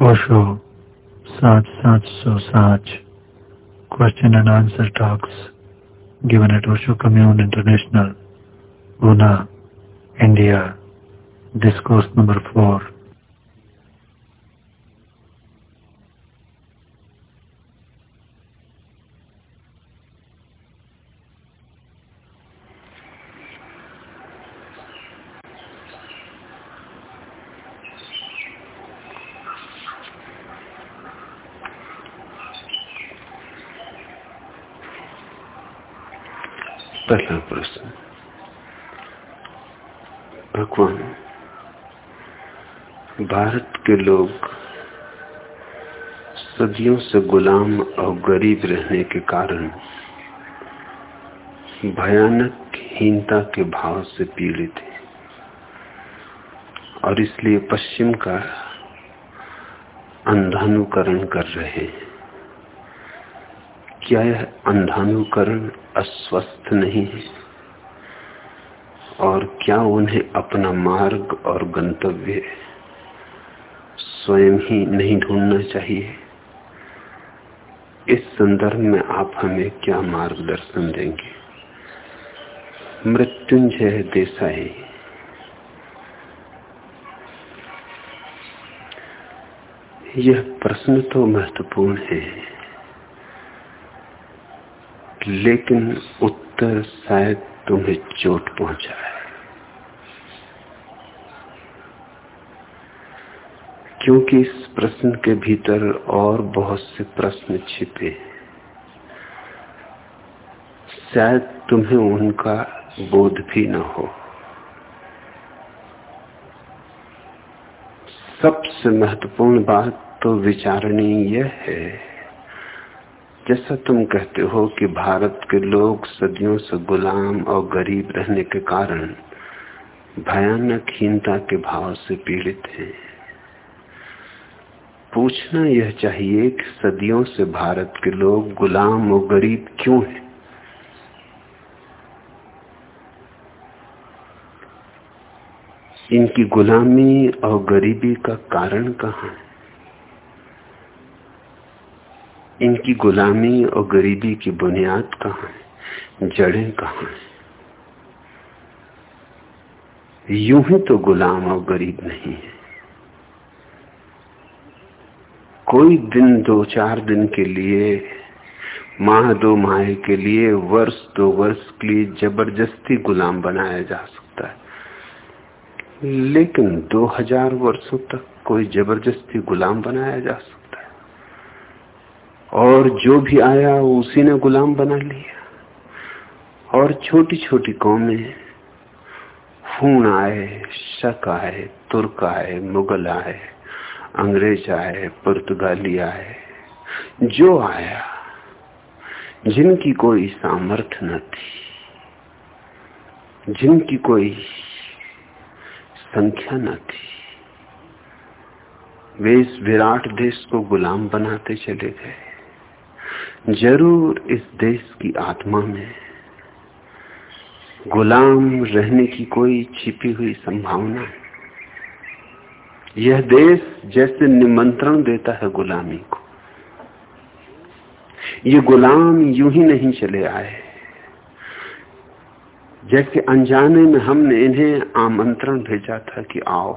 Osho 7707 Question and Answer Talks given at Osho Commune International, Pune, India. Discourse number 4. के लोग सदियों से गुलाम और गरीब रहने के कारण भयानक हीनता के भाव से पीड़ित हैं और इसलिए पश्चिम का अंधानुकरण कर रहे हैं। क्या यह अंधानुकरण अस्वस्थ नहीं है? और क्या उन्हें अपना मार्ग और गंतव्य स्वयं ही नहीं ढूंढना चाहिए। इस संदर्भ में आप हमें क्या मार्गदर्शन देंगे? मृत्युंजय देसाई। यह प्रश्न तो महत्वपूर्ण है, लेकिन उत्तर शायद तुम्हें चोट पहुँचाए। क्योंकि इस प्रश्न के भीतर और बहुत से प्रश्न छिपे शायद तुम्हें उनका बोध भी न हो। सबसे महत्वपूर्ण बात तो विचारणी यह है, जैसा तुम कहते हो कि भारत के लोग सदियों से गुलाम और गरीब रहने के कारण भयानक हीनता के भाव से पीड़ित हैं। पूछना यह चाहिए कि सदियों से भारत के लोग गुलाम और गरीब क्यों हैं? इनकी गुलामी और गरीबी का कारण कहाँ है? इनकी गुलामी और गरीबी की बुनियाद कहाँ है? जड़ें कहाँ है? यूँ ही तो गुलाम और गरीब नहीं है। कोई दिन दो चार दिन के लिए, माह दो माह के लिए, वर्ष दो वर्ष के लिए ज़बरदस्ती गुलाम बनाया जा सकता है। लेकिन दो हज़ार वर्षों तक कोई ज़बरदस्ती गुलाम बनाया जा सकता है। और जो भी आया, उसी ने गुलाम बना लिया। और छोटी छोटी कौमें, खून आए, शक आए, तुर्क आए, मुगल आए अंग्रेज़ आए, पुर्तगाली आए, जो आया, जिनकी कोई सामर्थ्य न थी, जिनकी कोई संख्या न थी, वे इस विराट देश को गुलाम बनाते चले गए। ज़रूर इस देश की आत्मा में गुलाम रहने की कोई छिपी हुई संभावना है। यह देश जैसे निमंत्रण देता है गुलामी को। ये गुलाम यूँ ही नहीं चले आए। जैसे अनजाने में हमने इन्हें आमंत्रण भेजा था कि आओ।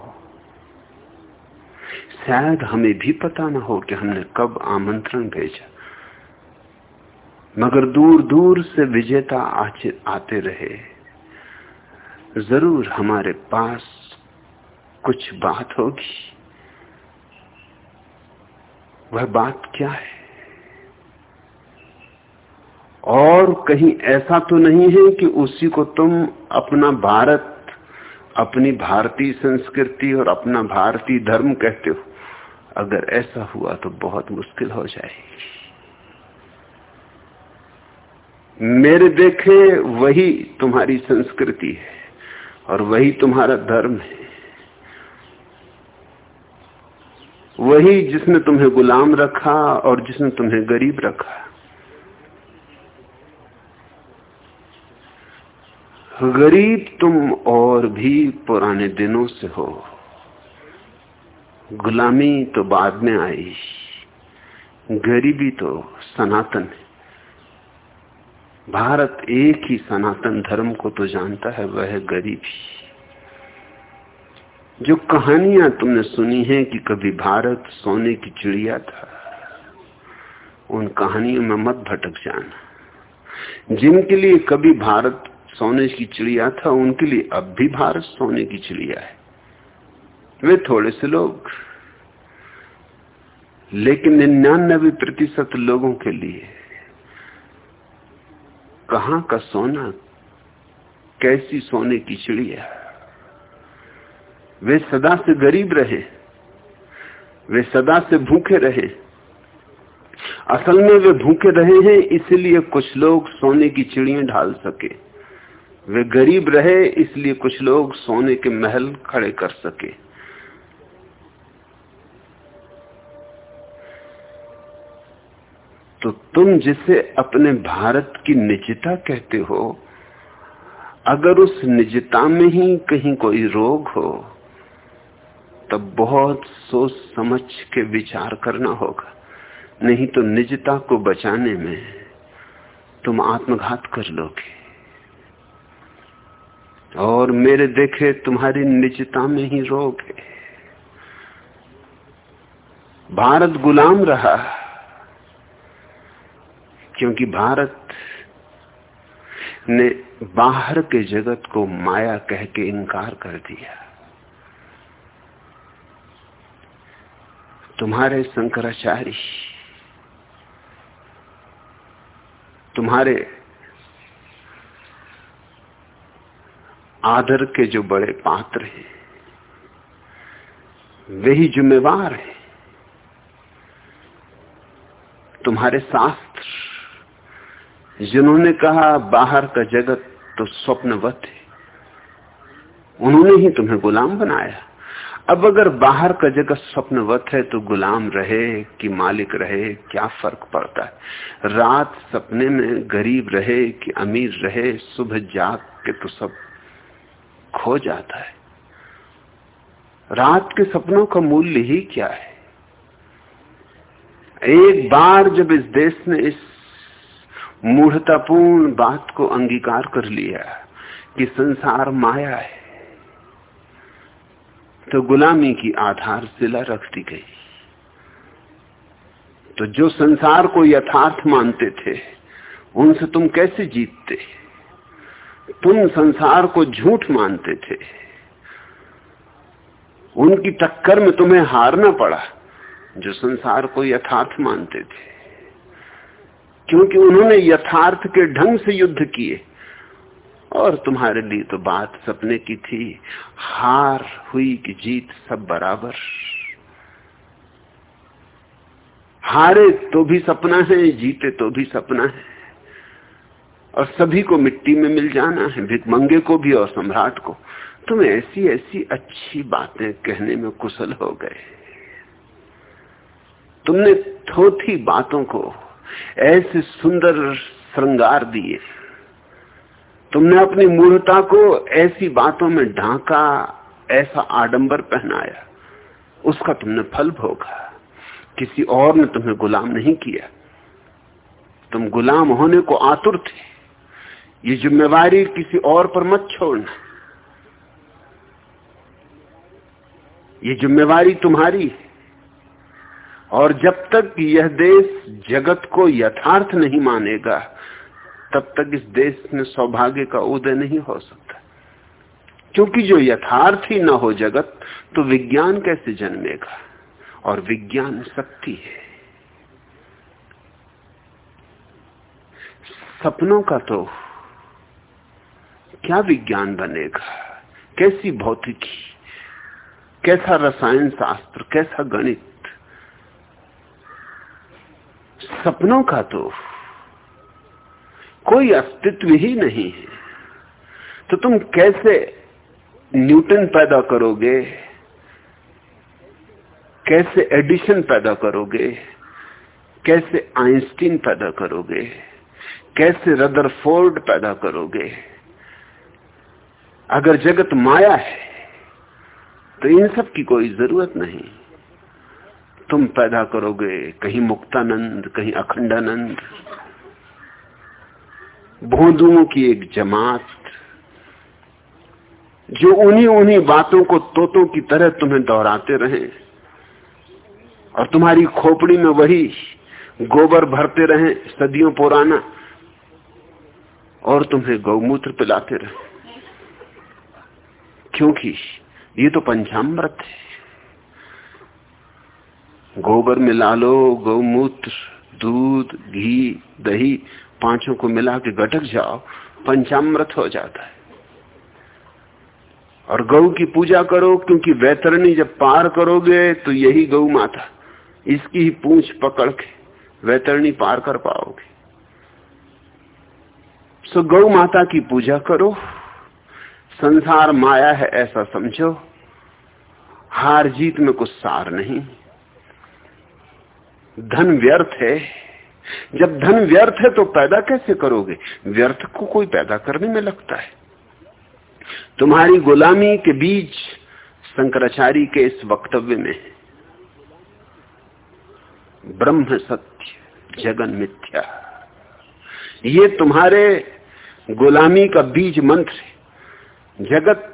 शायद हमें भी पता ना हो कि हमने कब आमंत्रण भेजा। मगर दूर दूर से विजेता आते रहे। ज़रूर हमारे पास कुछ बात होगी। वह बात क्या है? और कहीं ऐसा तो नहीं है कि उसी को तुम अपना भारत, अपनी भारतीय संस्कृति और अपना भारतीय धर्म कहते हो। अगर ऐसा हुआ तो बहुत मुश्किल हो जाएगी। मेरे देखे वही तुम्हारी संस्कृति है और वही तुम्हारा धर्म है। वही जिसने तुम्हें गुलाम रखा और जिसने तुम्हें गरीब रखा। गरीब तुम और भी पुराने दिनों से हो। गुलामी तो बाद में आई, गरीबी तो सनातन है। भारत एक ही सनातन धर्म को तो जानता है, वह गरीबी। जो कहानियाँ तुमने सुनी हैं कि कभी भारत सोने की चिड़िया था, उन कहानियों में मत भटक जाना। जिनके लिए कभी भारत सोने की चिड़िया था, उनके लिए अब भी भारत सोने की चिड़िया है। वे थोड़े से लोग, लेकिन निन्यानबे प्रतिशत लोगों के लिए कहाँ का सोना, कैसी सोने की चिड़िया? वे सदा से गरीब रहे, वे सदा से भूखे रहे। असल में वे भूखे रहे हैं, इसलिए कुछ लोग सोने की चिड़िया ढाल सके। वे गरीब रहे, इसलिए कुछ लोग सोने के महल खड़े कर सके। तो तुम जिसे अपने भारत की निजता कहते हो, अगर उस निजता में ही कहीं कोई रोग हो तब बहुत सोच समझ के विचार करना होगा। नहीं तो निजता को बचाने में तुम आत्मघात कर लोगे। और मेरे देखे तुम्हारी निजता में ही रोग है। भारत गुलाम रहा, क्योंकि भारत ने बाहर के जगत को माया कह के इनकार कर दिया। तुम्हारे शंकराचार्य, तुम्हारे आदर के जो बड़े पात्र हैं, वे ही जिम्मेवार हैं। तुम्हारे शास्त्र, जिन्होंने कहा बाहर का जगत तो स्वप्नवत है, उन्होंने ही तुम्हें गुलाम बनाया। अब अगर बाहर का जगत स्वप्नवत है तो गुलाम रहे, कि मालिक रहे, क्या फ़र्क पड़ता है? रात सपने में गरीब रहे, कि अमीर रहे, सुबह जाग के तो सब खो जाता है। रात के सपनों का मूल्य ही क्या है? एक बार जब इस देश ने इस मूढ़तापूर्ण बात को अंगीकार कर लिया, कि संसार माया है तो गुलामी की आधारशिला रख दी गई। तो जो संसार को यथार्थ मानते थे, उनसे तुम कैसे जीतते? तुम संसार को झूठ मानते थे। उनकी टक्कर में तुम्हें हारना पड़ा, जो संसार को यथार्थ मानते थे। क्योंकि उन्होंने यथार्थ के ढंग से युद्ध किए और तुम्हारे लिए तो बात सपने की थी। हार हुई कि जीत सब बराबर। हारे तो भी सपना है, जीते तो भी सपना है। और सभी को मिट्टी में मिल जाना है भिकमंगे को भी और सम्राट को। तुम ऐसी ऐसी अच्छी बातें कहने में कुशल हो गए। तुमने थोथी बातों को ऐसे सुंदर श्रृंगार दिए। तुमने अपनी मूर्ता को ऐसी बातों में ढांका, ऐसा आडंबर पहनाया। उसका तुमने फल भोगा। किसी और ने तुम्हें गुलाम नहीं किया। तुम गुलाम होने को आतुर थे। ये जिम्मेवारी किसी और पर मत छोड़ना। ये जिम्मेवारी तुम्हारी है। और जब तक यह देश जगत को यथार्थ नहीं मानेगा तब तक इस देश में सौभाग्य का उदय नहीं हो सकता। क्योंकि जो यथार्थ ही ना हो जगत तो विज्ञान कैसे जन्मेगा? और विज्ञान शक्ति है। सपनों का तो क्या विज्ञान बनेगा? कैसी भौतिकी? कैसा रसायन शास्त्र? कैसा गणित? सपनों का तो कोई अस्तित्व ही नहीं है। तो तुम कैसे न्यूटन पैदा करोगे? कैसे एडिशन पैदा करोगे? कैसे आइंस्टीन पैदा करोगे? कैसे रदरफोर्ड पैदा करोगे? अगर जगत माया है तो इन सब की कोई ज़रूरत नहीं। तुम पैदा करोगे कहीं मुक्तानंद, कहीं अखंडानंद। भोंदुओं की एक जमात, जो उन्हीं उन्हीं बातों को तोतों की तरह तुम्हें दोहराते रहे। और तुम्हारी खोपड़ी में वही गोबर भरते रहे, सदियों पुराना, और तुम्हें गौमूत्र पिलाते रहे। क्योंकि ये तो पंचामृत है। गोबर मिला लो गौमूत्र, दूध, घी, दही पाँचों को मिला के गटक जाओ, पंचामृत हो जाता है। और गौ की पूजा करो, क्योंकि वैतरणी जब पार करोगे तो यही गौ माता, इसकी ही पूछ पकड़ के वैतरणी पार कर पाओगे। सो गौ माता की पूजा करो, संसार माया है ऐसा समझो, हार जीत में कुछ सार नहीं। धन व्यर्थ है जब धन व्यर्थ है तो पैदा कैसे करोगे? व्यर्थ को कोई पैदा करने में लगता है। तुम्हारी गुलामी के बीच शंकराचार्य के इस वक्तव्य में ब्रह्म सत्य, जगन मिथ्या। ये तुम्हारे गुलामी का बीज मंत्र जगत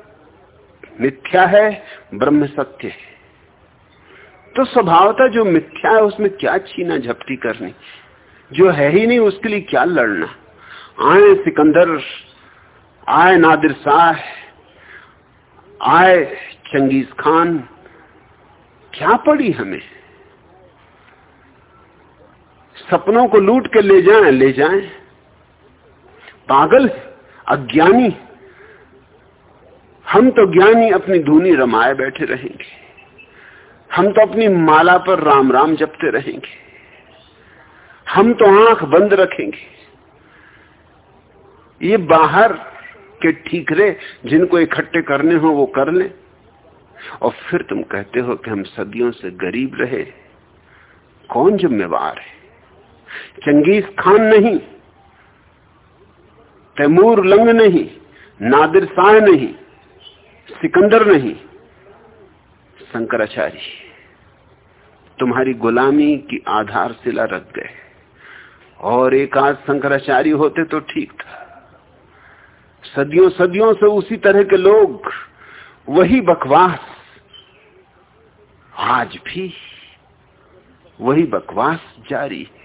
मिथ्या है, ब्रह्म सत्य है। तो स्वभावता जो मिथ्या है, उसमें क्या छीना झपटी करनी? जो है ही नहीं, उसके लिए क्या लड़ना? आए सिकंदर, आए नादिर शाह, आए चंगेज खान, क्या पड़ी हमें? सपनों को लूट के ले जाएँ ले जाएँ। पागल, अज्ञानी। हम तो ज्ञानी अपनी धूनी रमाए बैठे रहेंगे। हम तो अपनी माला पर राम राम जपते रहेंगे। हम तो आँख बंद रखेंगे। ये बाहर के ठीकरे जिनको इकट्ठे करने हो वो कर लें। और फिर तुम कहते हो कि हम सदियों से गरीब रहे। कौन जिम्मेवार है? चंगेज खान नहीं, तैमूर लंग नहीं, नादिर शाह नहीं, सिकंदर नहीं, शंकराचार्य। तुम्हारी गुलामी की आधारशिला रख गए। और एक आज शंकराचार्य होते तो ठीक था। सदियों सदियों से उसी तरह के लोग, वही बकवास। आज भी वही बकवास जारी है।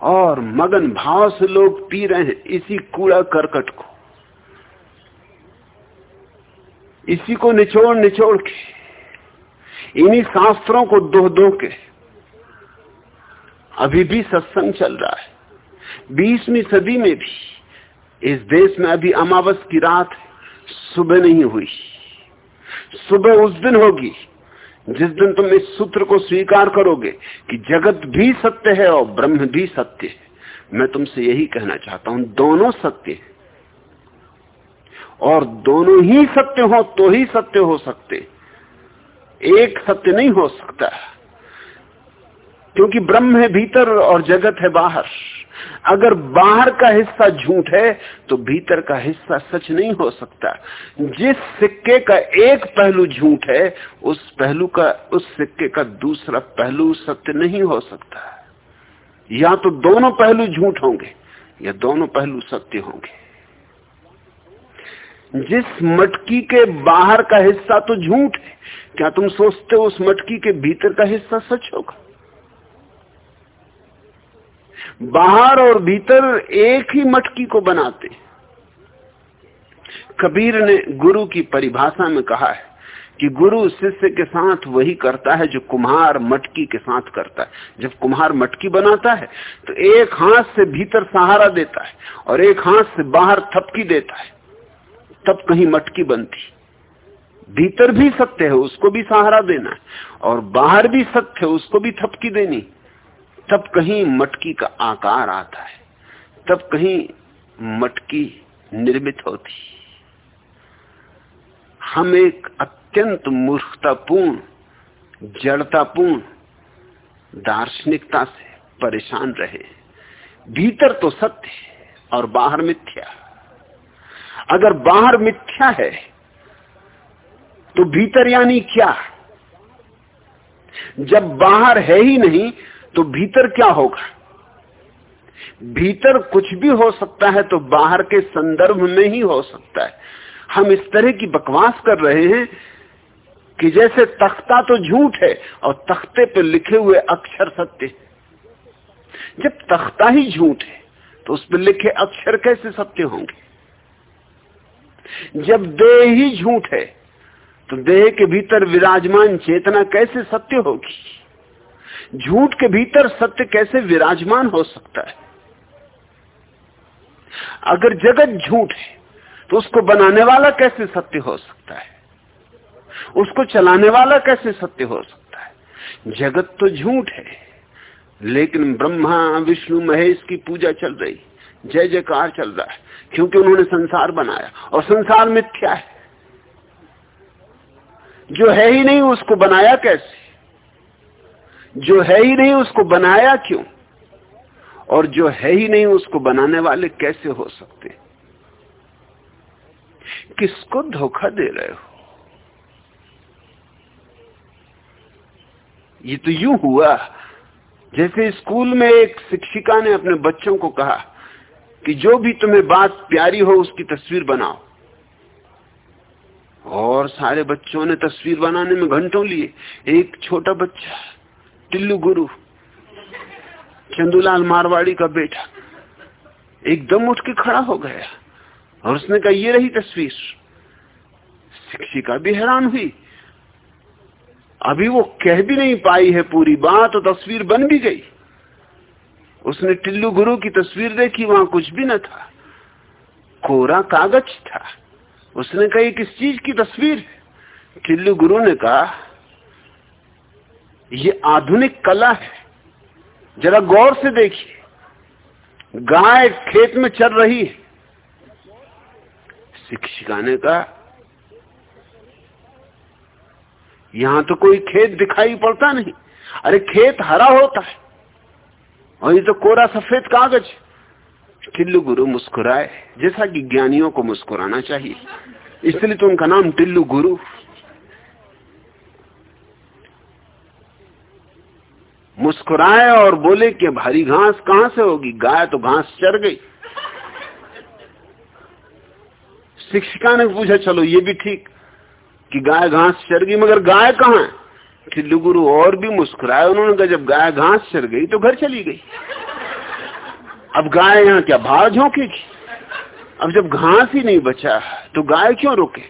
और मगन भाव से लोग पी रहे हैं इसी कूड़ा करकट को। इसी को निचोड़ निचोड़ के, इन्हीं शास्त्रों को दो दो के। अभी भी सत्संग चल रहा है। बीसवीं सदी में भी इस देश में अभी अमावस की रात सुबह नहीं हुई। सुबह उस दिन होगी जिस दिन तुम इस सूत्र को स्वीकार करोगे कि जगत भी सत्य है और ब्रह्म भी सत्य है। मैं तुमसे यही कहना चाहता हूँ, दोनों सत्य है। और दोनों ही सत्य हो तो ही सत्य हो सकते। एक सत्य नहीं हो सकता। क्योंकि ब्रह्म है भीतर और जगत है बाहर। अगर बाहर का हिस्सा झूठ है तो भीतर का हिस्सा सच नहीं हो सकता। जिस सिक्के का एक पहलू झूठ है, उस पहलू का, उस सिक्के का दूसरा पहलू सत्य नहीं हो सकता। या तो दोनों पहलू झूठ होंगे, या दोनों पहलू सत्य होंगे। जिस मटकी के बाहर का हिस्सा तो झूठ है, क्या तुम सोचते हो उस मटकी के भीतर का हिस्सा सच होगा? बाहर और भीतर एक ही मटकी को बनाते। कबीर ने गुरु की परिभाषा में कहा है कि गुरु शिष्य के साथ वही करता है जो कुम्हार मटकी के साथ करता है। जब कुम्हार मटकी बनाता है तो एक हाथ से भीतर सहारा देता है और एक हाथ से बाहर थपकी देता है। तब कहीं मटकी बनती। भीतर भी सत्य है, उसको भी सहारा देना है और बाहर भी सत्य है, उसको भी थपकी देनी। तब कहीं मटकी का आकार आता है, तब कहीं मटकी निर्मित होती हम एक अत्यंत मूर्खतापूर्ण, जड़तापूर्ण, दार्शनिकता से परेशान रहे भीतर तो सत्य और बाहर मिथ्या। अगर बाहर मिथ्या है तो भीतर यानी क्या? जब बाहर है ही नहीं तो भीतर क्या होगा? भीतर कुछ भी हो सकता है तो बाहर के संदर्भ में ही हो सकता है। हम इस तरह की बकवास कर रहे हैं कि जैसे तख्ता तो झूठ है और तख्ते पर लिखे हुए अक्षर सत्य जब तख्ता ही झूठ है तो उस पर लिखे अक्षर कैसे सत्य होंगे? जब देह ही झूठ है तो देह के भीतर विराजमान चेतना कैसे सत्य होगी? झूठ के भीतर सत्य कैसे विराजमान हो सकता है? अगर जगत झूठ है तो उसको बनाने वाला कैसे सत्य हो सकता है? उसको चलाने वाला कैसे सत्य हो सकता है? जगत तो झूठ है, लेकिन ब्रह्मा, विष्णु, महेश की पूजा चल रही, जय जयकार चल रहा है, क्योंकि उन्होंने संसार बनाया, और संसार मिथ्या है। जो है ही नहीं, उसको बनाया कैसे? जो है ही नहीं उसको बनाया क्यों? और जो है ही नहीं उसको बनाने वाले कैसे हो सकते? किसको धोखा दे रहे हो? ये तो यूँ हुआ, जैसे स्कूल में एक शिक्षिका ने अपने बच्चों को कहा कि जो भी तुम्हें बात प्यारी हो उसकी तस्वीर बनाओ। और सारे बच्चों ने तस्वीर बनाने में घंटों लिए, एक छोटा बच्चा टिल्लू गुरु, चंदूलाल मारवाड़ी का बेटा, एकदम उठ के खड़ा हो गया और उसने कहा, ये रही तस्वीर। शिक्षिका भी हैरान हुई। अभी वो कह भी नहीं पाई है पूरी बात तो तस्वीर बन भी गई। उसने टिल्लू गुरु की तस्वीर देखी, वहाँ कुछ भी न था। कोरा कागज़ था। उसने कही किस चीज़ की तस्वीर टिल्लू गुरु ने कहा ये आधुनिक कला है। जरा गौर से देखिए। गाय खेत में चल रही है। शिक्षिका ने कहा, यहाँ तो कोई खेत दिखाई पड़ता नहीं। अरे खेत हरा होता है। और ये तो कोरा सफ़ेद कागज़। टिल्लू गुरु मुस्कुराए। जैसा कि ज्ञानियों को मुस्कुराना चाहिए। इसलिए तो उनका नाम टिल्लू गुरु। मुस्कुराए और बोले कि भारी घास कहाँ से होगी? गाय तो घास चढ़ गई। शिक्षिका ने पूछा, चलो ये भी ठीक कि गाय घास चर गई, मगर गाय कहाँ है? गुरु और भी मुस्कुराए उन्होंने कहा, जब गाय घास चर गई तो घर चली गई। अब गाय यहाँ क्या भाव झोंकेगी? अब जब घास ही नहीं बचा तो गाय क्यों रुके?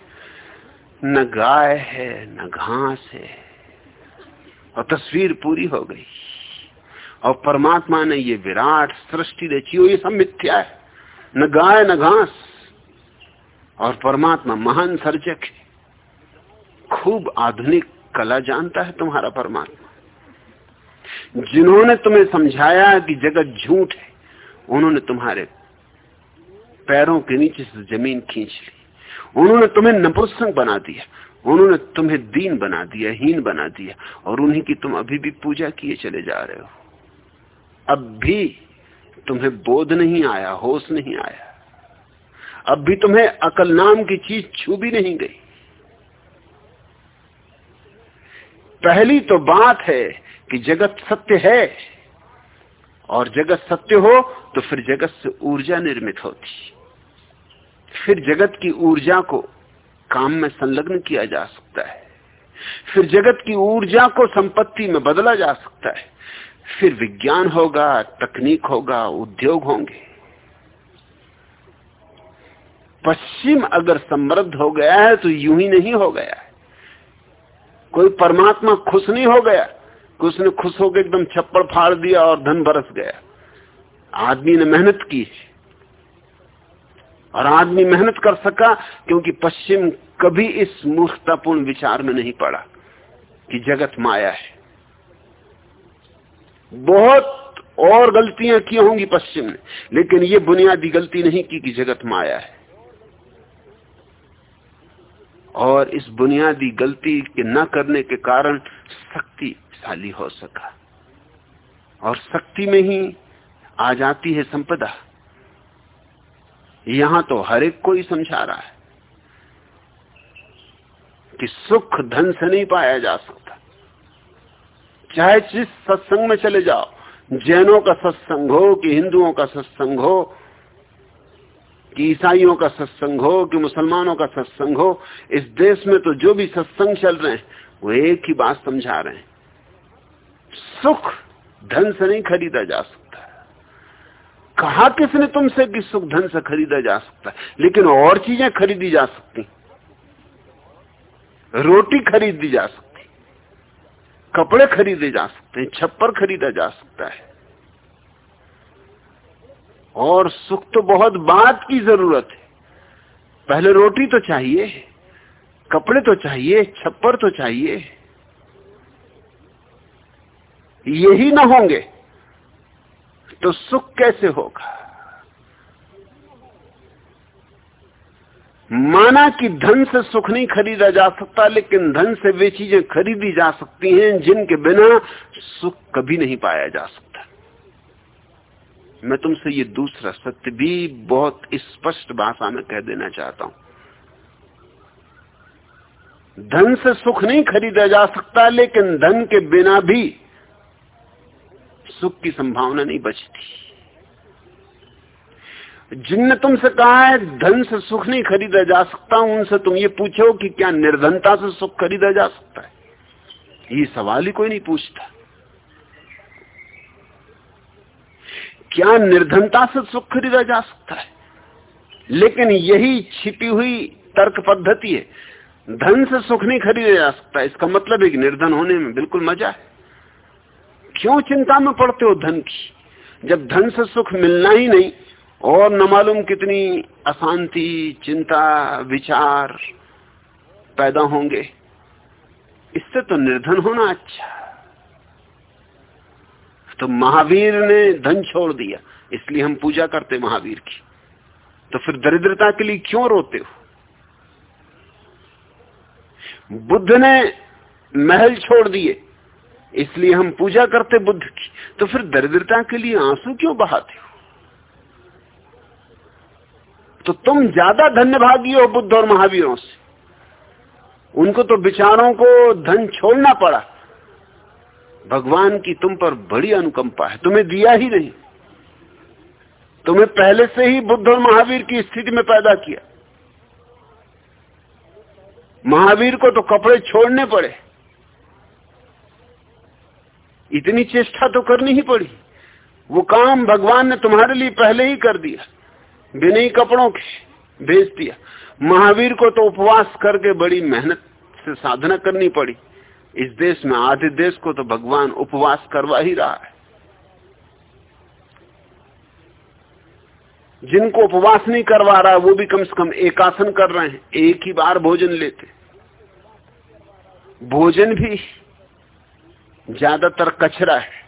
न गाय है, न घास है। और तस्वीर पूरी हो गई। और परमात्मा ने ये विराट सृष्टि रची हो ये सब मिथ्या है। न गाय, न घास। और परमात्मा महान सर्जक है। खूब आधुनिक कला जानता है तुम्हारा परमात्मा। जिन्होंने तुम्हें समझाया कि जगत झूठ है, उन्होंने तुम्हारे पैरों के नीचे से ज़मीन खींच ली। उन्होंने तुम्हें नपुंसक बना दिया। उन्होंने तुम्हें दीन बना दिया, हीन बना दिया, और उन्हीं की तुम अभी भी पूजा किए चले जा रहे हो। अब भी तुम्हें बोध नहीं आया, होश नहीं आया। अब भी तुम्हें अकल नाम की चीज़ छू भी नहीं गई। पहली तो बात है कि जगत सत्य है, और जगत सत्य हो तो फिर जगत से ऊर्जा निर्मित होती। फिर जगत की ऊर्जा को काम में संलग्न किया जा सकता है। फिर जगत की ऊर्जा को संपत्ति में बदला जा सकता है। फिर विज्ञान होगा, तकनीक होगा, उद्योग होंगे। पश्चिम अगर समृद्ध हो गया है तो यूँ ही नहीं हो गया है। कोई परमात्मा खुश नहीं हो गया, कि उसने खुश होकर एकदम छप्पड़ फाड़ दिया और धन बरस गया। आदमी ने मेहनत की। और आदमी मेहनत कर सका, क्योंकि पश्चिम कभी इस मूर्खतापूर्ण विचार में नहीं पड़ा कि जगत माया है। बहुत और गलतियाँ की होंगी पश्चिम ने, लेकिन ये बुनियादी गलती नहीं की कि जगत माया है। और इस बुनियादी गलती के न करने के कारण शक्तिशाली हो सका। और शक्ति में ही आ जाती है संपदा। यहाँ तो हर एक को ही समझा रहा है कि सुख धन से नहीं पाया जा सकता। चाहे जिस सत्संग में चले जाओ, जैनों का सत्संग हो कि हिंदुओं का सत्संग हो, कि ईसाइयों का सत्संग हो, कि मुसलमानों का सत्संग हो, इस देश में तो जो भी सत्संग चल रहे हैं, वो एक ही बात समझा रहे हैं। सुख धन से नहीं खरीदा जा सकता। कहा किसने तुमसे कि सुख धन से खरीदा जा सकता है? लेकिन और चीज़ें खरीदी जा सकती रोटी खरीदी जा सकती कपड़े खरीदे जा सकते हैं। छप्पर खरीदा जा सकता है। और सुख तो बहुत बात की ज़रूरत है। पहले रोटी तो चाहिए, कपड़े तो चाहिए, छप्पर तो चाहिए। यही ना होंगे। तो सुख कैसे होगा? माना कि धन से सुख नहीं खरीदा जा सकता, लेकिन धन से वे चीज़ें खरीदी जा सकती हैं जिनके बिना सुख कभी नहीं पाया जा सकता। मैं तुमसे ये दूसरा सत्य भी बहुत स्पष्ट भाषा में कह देना चाहता हूँ। धन से सुख नहीं खरीदा जा सकता, लेकिन धन के बिना भी सुख की संभावना नहीं बचती। जिनने तुमसे कहा है, धन से सुख नहीं खरीदा जा सकता, उनसे तुम ये पूछो कि क्या निर्धनता से सुख खरीदा जा सकता है? ये सवाल ही कोई नहीं पूछता। क्या निर्धनता से सुख खरीदा जा सकता है? लेकिन यही छिपी हुई तर्क पद्धति है। धन से सुख नहीं खरीदा जा सकता। इसका मतलब है कि निर्धन होने में बिल्कुल मज़ा है। क्यों चिंता में पड़ते हो धन की? जब धन से सुख मिलना ही नहीं, और न मालूम कितनी अशांति, चिंता, विचार पैदा होंगे। इससे तो निर्धन होना अच्छा। तो महावीर ने धन छोड़ दिया, इसलिए हम पूजा करते महावीर की। तो फिर दरिद्रता के लिए क्यों रोते हो? बुद्ध ने महल छोड़ दिए इसलिए हम पूजा करते बुद्ध की। तो फिर दरिद्रता के लिए आँसू क्यों बहाते हो? तो तुम ज़्यादा धन्यभागी हो बुद्ध और महावीरों से। उनको तो विचारों को धन छोड़ना पड़ा। भगवान की तुम पर बड़ी अनुकंपा है। तुम्हें दिया ही नहीं। तुम्हें पहले से ही बुद्ध और महावीर की स्थिति में पैदा किया। महावीर को तो कपड़े छोड़ने पड़े। इतनी चेष्टा तो करनी ही पड़ी। वो काम भगवान ने तुम्हारे लिए पहले ही कर दिया। बिना ही कपड़ों के भेज दिया। महावीर को तो उपवास करके बड़ी मेहनत से साधना करनी पड़ी। इस देश में आधे देश को तो भगवान उपवास करवा ही रहा है। जिनको उपवास नहीं करवा रहा, वो भी कम से कम एक आसन कर रहे हैं। एक ही बार भोजन लेते। भोजन भी ज़्यादातर कचरा है,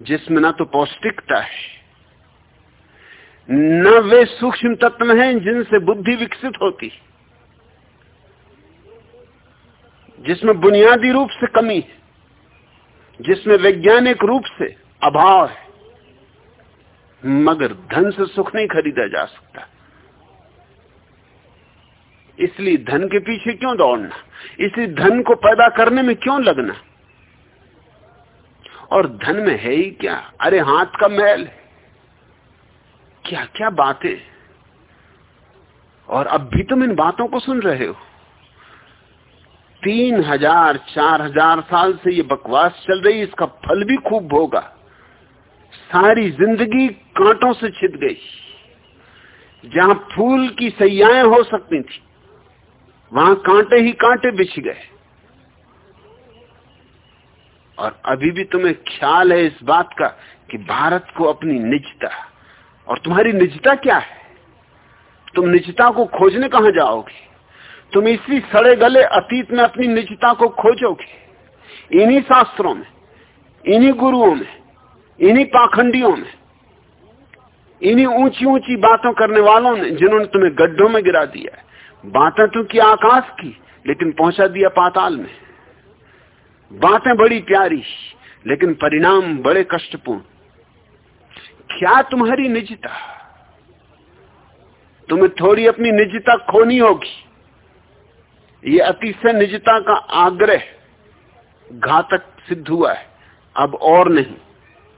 जिसमें ना तो पौष्टिकता है, न वे सूक्ष्म तत्व हैं जिनसे बुद्धि विकसित होती है, जिसमें बुनियादी रूप से कमी है, जिसमें वैज्ञानिक रूप से अभाव है, मगर धन से सुख नहीं खरीदा जा सकता। इसलिए धन के पीछे क्यों दौड़ना? इसलिए धन को पैदा करने में क्यों लगना? और धन में है ही क्या? अरे हाथ का मैल क्या क्या बातें? और अब भी तुम इन बातों को सुन रहे हो। तीन हज़ार, चार हज़ार साल से ये बकवास चल रही, इसका फल भी खूब भोगा। सारी ज़िंदगी कांटों से छिद गई। जहाँ फूल की सैयाएँ हो सकती थी वहाँ कांटे ही कांटे बिछ गए। और अभी भी तुम्हें ख्याल है इस बात का कि भारत को अपनी निजता, और तुम्हारी निजता क्या है? तुम निजता को खोजने कहा जाओगे? तुम इसी सड़े गले अतीत में अपनी निजता को खोजोगे? इन्हीं शास्त्रों में, इन्हीं गुरुओं में, इन्हीं पाखंडियों में, इन्हीं ऊँची ऊँची बातों करने वालों ने जिन्होंने तुम्हें गड्ढों में गिरा दिया है। बातें तो की आकाश की, लेकिन पहुँचा दिया पाताल में। बातें बड़ी प्यारी, लेकिन परिणाम बड़े कष्टपूर्ण। क्या तुम्हारी निजता? तुम्हें थोड़ी अपनी निजता खोनी होगी। ये अतिशय निजता का आग्रह घातक सिद्ध हुआ है। अब और नहीं,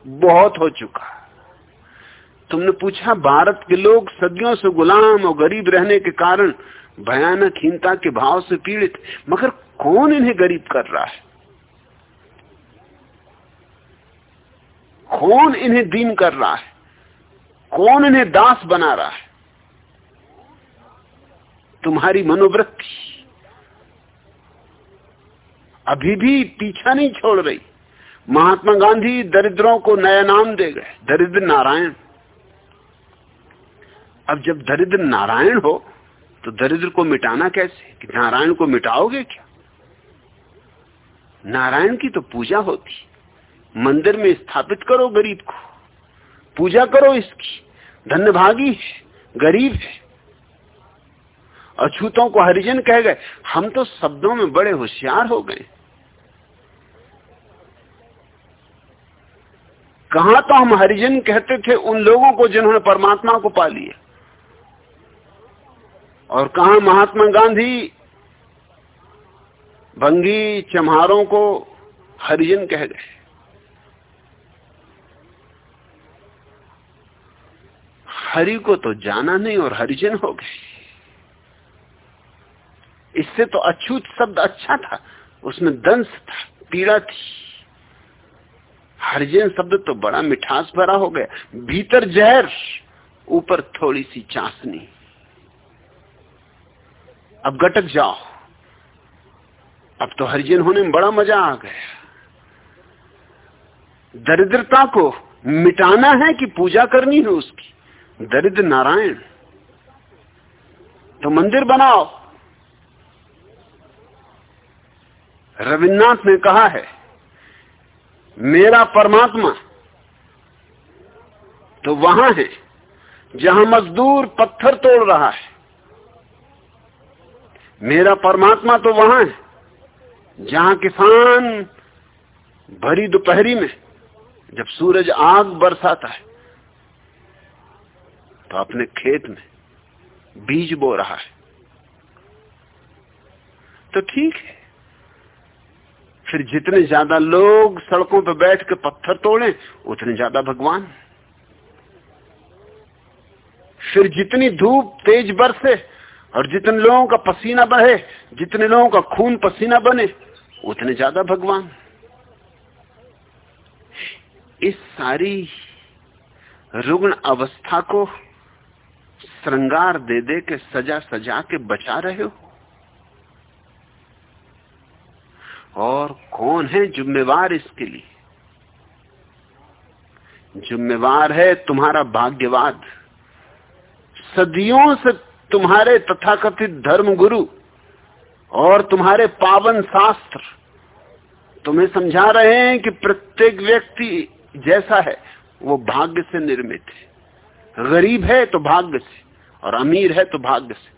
बहुत हो चुका। तुमने पूछा, भारत के लोग सदियों से गुलाम और गरीब रहने के कारण भयानक हीनता के भाव से पीड़ित, मगर कौन इन्हें गरीब कर रहा है? कौन इन्हें दीन कर रहा है? कौन इन्हें दास बना रहा है? तुम्हारी मनोवृत्ति अभी भी पीछा नहीं छोड़ रही। महात्मा गांधी दरिद्रों को नया नाम दे गए, दरिद्र नारायण। अब जब दरिद्र नारायण हो तो दरिद्र को मिटाना कैसे? कि नारायण को मिटाओगे क्या? नारायण की तो पूजा होती। मंदिर में स्थापित करो गरीब को। पूजा करो इसकी। धन्यभागी गरीब है। अछूतों को हरिजन कह गए। हम तो शब्दों में बड़े होशियार हो गए। कहा तो हम हरिजन कहते थे उन लोगों को जिन्होंने परमात्मा को पा लिया? और कहा महात्मा गांधी, भंगी चम्हारों को हरिजन कह गए हरि को तो जाना नहीं और हरिजन हो गए। इससे तो अछूत शब्द अच्छा था, उसमें दंश था, पीड़ा थी। हरिजन शब्द तो बड़ा मिठास भरा हो गया। भीतर जहर, ऊपर थोड़ी सी चाशनी। अब गटक जाओ। अब तो हरिजन होने में बड़ा मज़ा आ गया। दरिद्रता को मिटाना है कि पूजा करनी है उसकी? दरिद्र नारायण तो मंदिर बनाओ। रविन्द्रनाथ ने कहा है, मेरा परमात्मा तो वहाँ है, जहाँ मजदूर पत्थर तोड़ रहा है। मेरा परमात्मा तो वहाँ है, जहाँ किसान भरी दोपहरी में जब सूरज आग बरसाता है तो अपने खेत में बीज बो रहा है। तो ठीक है, फिर जितने ज़्यादा लोग सड़कों पर बैठ के पत्थर तोड़े, उतने ज़्यादा भगवान। फिर जितनी धूप तेज बरसे और जितने लोगों का पसीना बहे, जितने लोगों का खून पसीना बने, उतने ज़्यादा भगवान। इस सारी रुग्ण अवस्था को श्रृंगार दे दे के सजा सजा के बचा रहे हो। और कौन है जिम्मेवार इसके लिए? जिम्मेवार है तुम्हारा भाग्यवाद। सदियों से तुम्हारे तथाकथित धर्म गुरु और तुम्हारे पावन शास्त्र तुम्हें समझा रहे हैं कि प्रत्येक व्यक्ति जैसा है, वो भाग्य से निर्मित है। गरीब है तो भाग्य से और अमीर है तो भाग्य से।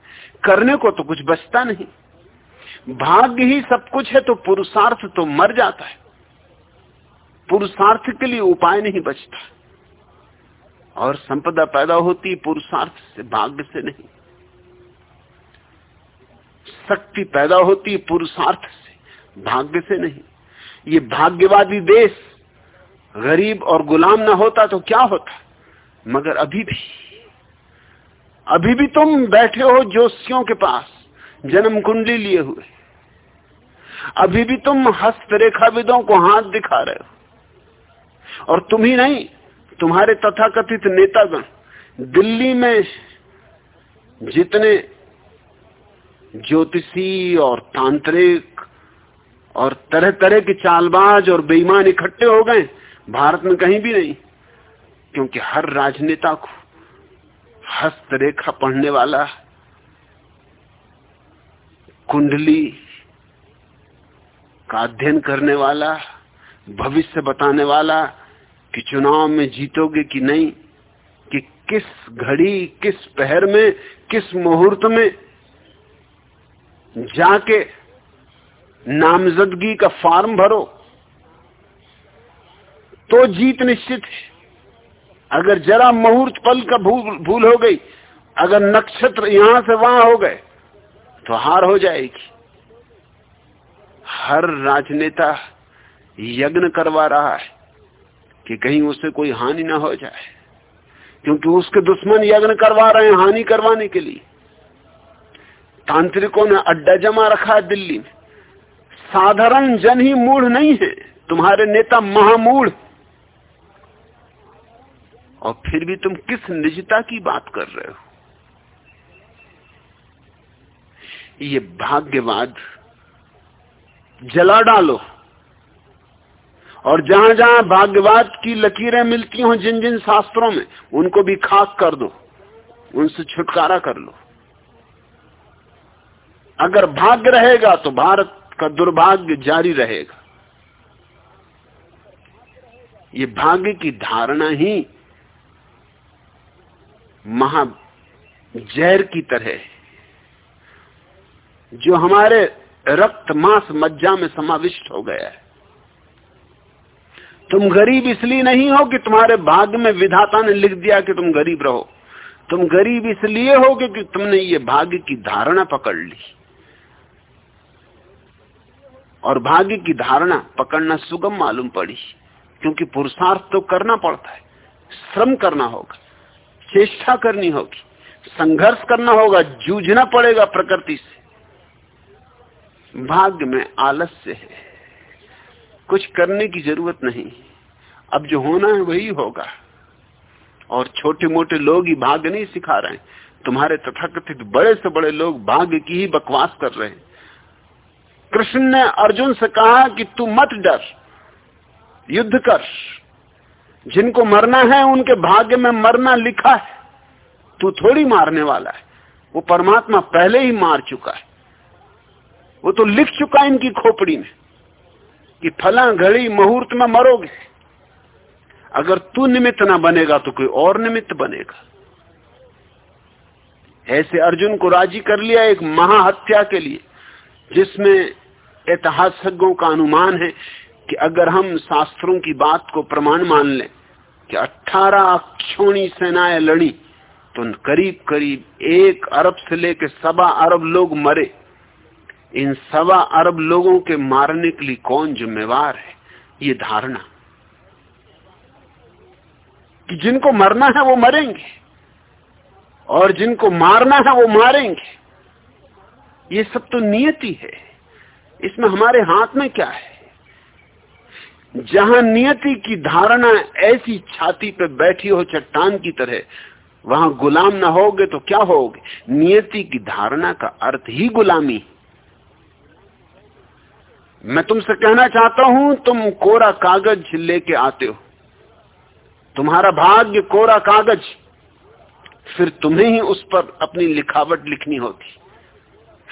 करने को तो कुछ बचता नहीं। भाग्य ही सब कुछ है तो पुरुषार्थ तो मर जाता है। पुरुषार्थ के लिए उपाय नहीं बचता। और संपदा पैदा होती पुरुषार्थ से, भाग्य से नहीं। शक्ति पैदा होती पुरुषार्थ से, भाग्य से नहीं। ये भाग्यवादी देश गरीब और गुलाम ना होता तो क्या होता? मगर अभी भी अभी भी तुम बैठे हो जोशियों के पास, जन्म कुंडली लिए हुए। अभी भी तुम हस्तरेखाविदों को हाथ दिखा रहे हो। और तुम ही नहीं, तुम्हारे तथाकथित नेतागण, दिल्ली में जितने ज्योतिषी और तांत्रिक और तरह तरह के चालबाज और बेईमान इकट्ठे हो गए। भारत में कहीं भी नहीं, क्योंकि हर राजनेता को हस्तरेखा पढ़ने वाला, कुंडली का अध्ययन करने वाला, भविष्य बताने वाला कि चुनाव में जीतोगे कि नहीं, कि किस घड़ी, किस पहर में, किस मुहूर्त में जाके नामजदगी का फॉर्म भरो तो जीत निश्चित है। अगर जरा मुहूर्त पल का भूल भूल हो गई, अगर नक्षत्र यहाँ से वहाँ हो गए तो हार हो जाएगी। हर राजनेता यज्ञ करवा रहा है कि कहीं उससे कोई हानि ना हो जाए, क्योंकि उसके दुश्मन यज्ञ करवा रहे हैं हानि करवाने के लिए। तांत्रिकों ने अड्डा जमा रखा है दिल्ली में। साधारण जन ही मूढ़ नहीं है। तुम्हारे नेता महामूढ़। और फिर भी तुम किस निजता की बात कर रहे हो? ये भाग्यवाद, जला डालो। और जहाँ जहाँ भाग्यवाद की लकीरें मिलती हो जिन जिन शास्त्रों में, उनको भी खाक कर दो। उनसे छुटकारा कर लो। अगर भाग्य रहेगा तो भारत का दुर्भाग्य जारी रहेगा। ये भाग्य की धारणा ही महा जहर की तरह है, जो हमारे रक्त मांस मज्जा में समाविष्ट हो गया है। तुम गरीब इसलिए नहीं हो कि तुम्हारे भाग्य में विधाता ने लिख दिया कि तुम गरीब रहो। तुम गरीब इसलिए हो कि तुमने ये भाग्य की धारणा पकड़ ली। और भाग्य की धारणा पकड़ना सुगम मालूम पड़ी, क्योंकि पुरुषार्थ तो करना पड़ता है। श्रम करना होगा, चेष्टा करनी होगी, संघर्ष करना होगा, जूझना पड़ेगा प्रकृति से। भाग्य में आलस्य है, कुछ करने की ज़रूरत नहीं। अब जो होना है वही होगा। और छोटे मोटे लोग ही भाग्य नहीं सिखा रहे हैं। तुम्हारे तथाकथित बड़े से बड़े लोग भाग्य की ही बकवास कर रहे हैं। कृष्ण ने अर्जुन से कहा कि तू मत डर, युद्ध कर। जिनको मरना है, उनके भाग्य में मरना लिखा है। तू थोड़ी मारने वाला है। वो परमात्मा पहले ही मार चुका है। वो तो लिख चुका है इनकी खोपड़ी में कि फला घड़ी मुहूर्त में मरोगे। अगर तू निमित्त ना बनेगा तो कोई और निमित्त बनेगा। ऐसे अर्जुन को राज़ी कर लिया एक महाहत्या के लिए, जिसमें ऐतिहासिकों का अनुमान है कि अगर हम शास्त्रों की बात को प्रमाण मान लें कि 18 अक्षोणी सेनाएँ लड़ी तो करीब करीब एक अरब से लेकर सवा अरब लोग मरे। इन सवा अरब लोगों के मारने के लिए कौन जिम्मेवार है? ये धारणा। कि जिनको मरना है वो मरेंगे, और जिनको मारना है वो मारेंगे। ये सब तो नियति है। इसमें हमारे हाथ में क्या है? जहाँ नियति की धारणा ऐसी छाती पे बैठी हो, चट्टान की तरह, वहाँ गुलाम ना होगे तो क्या होगे? नियति की धारणा का अर्थ ही गुलामी। मैं तुमसे कहना चाहता हूँ, तुम कोरा कागज़ लेके आते हो। तुम्हारा भाग्य कोरा कागज़। फिर तुम्हें ही उस पर अपनी लिखावट लिखनी होती।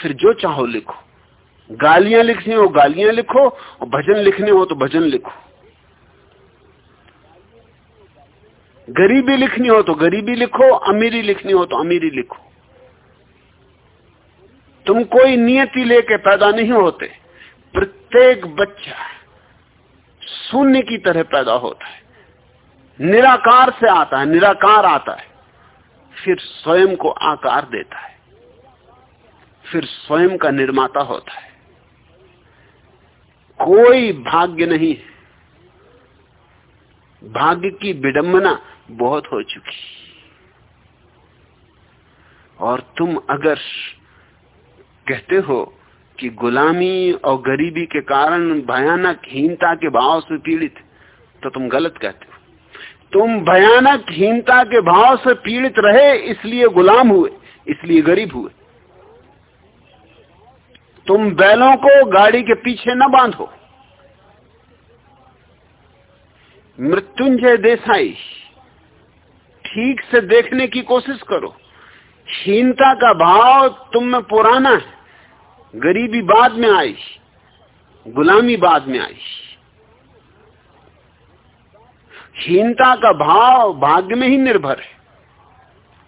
फिर जो चाहो लिखो। गालियाँ लिखनी हो, गालियाँ लिखो, और भजन लिखने हो तो भजन लिखो। गरीबी लिखनी हो तो गरीबी लिखो, अमीरी लिखनी हो तो अमीरी लिखो। तुम कोई नियति लेके पैदा नहीं होते, प्रत्येक बच्चा शून्य की तरह पैदा होता है। निराकार से आता है, निराकार आता है, फिर स्वयं को आकार देता है, फिर स्वयं का निर्माता होता है। कोई भाग्य नहीं है। भाग्य की विडंबना बहुत हो चुकी और तुम अगर कहते हो कि गुलामी और गरीबी के कारण भयानक हीनता के भाव से पीड़ित तो तुम गलत कहते हो। तुम भयानक हीनता के भाव से पीड़ित रहे, इसलिए गुलाम हुए, इसलिए गरीब हुए। तुम बैलों को गाड़ी के पीछे न बांधो। मृत्युंजय देसाई, ठीक से देखने की कोशिश करो। हीनता का भाव तुम में पुराना है। गरीबी बाद में आई, गुलामी बाद में आई। हीनता का भाव भाग्य में ही निर्भर है।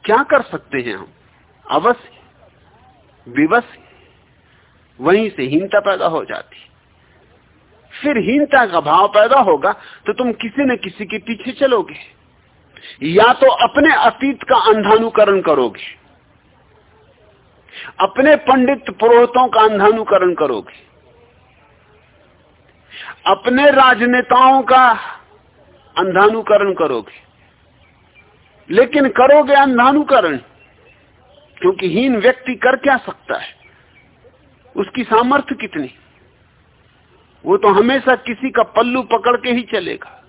क्या कर सकते हैं हम? अवश्य, विवश वहीं से हीनता पैदा हो जाती। फिर हीनता का भाव पैदा होगा तो तुम किसी न किसी के पीछे चलोगे। या तो अपने अतीत का अंधानुकरण करोगे। अपने पंडित पुरोहितों का अंधानुकरण करोगे। अपने राजनेताओं का अंधानुकरण करोगे। लेकिन करोगे अंधानुकरण, क्योंकि हीन व्यक्ति कर क्या सकता है? उसकी सामर्थ्य कितनी? वो तो हमेशा किसी का पल्लू पकड़ के ही चलेगा।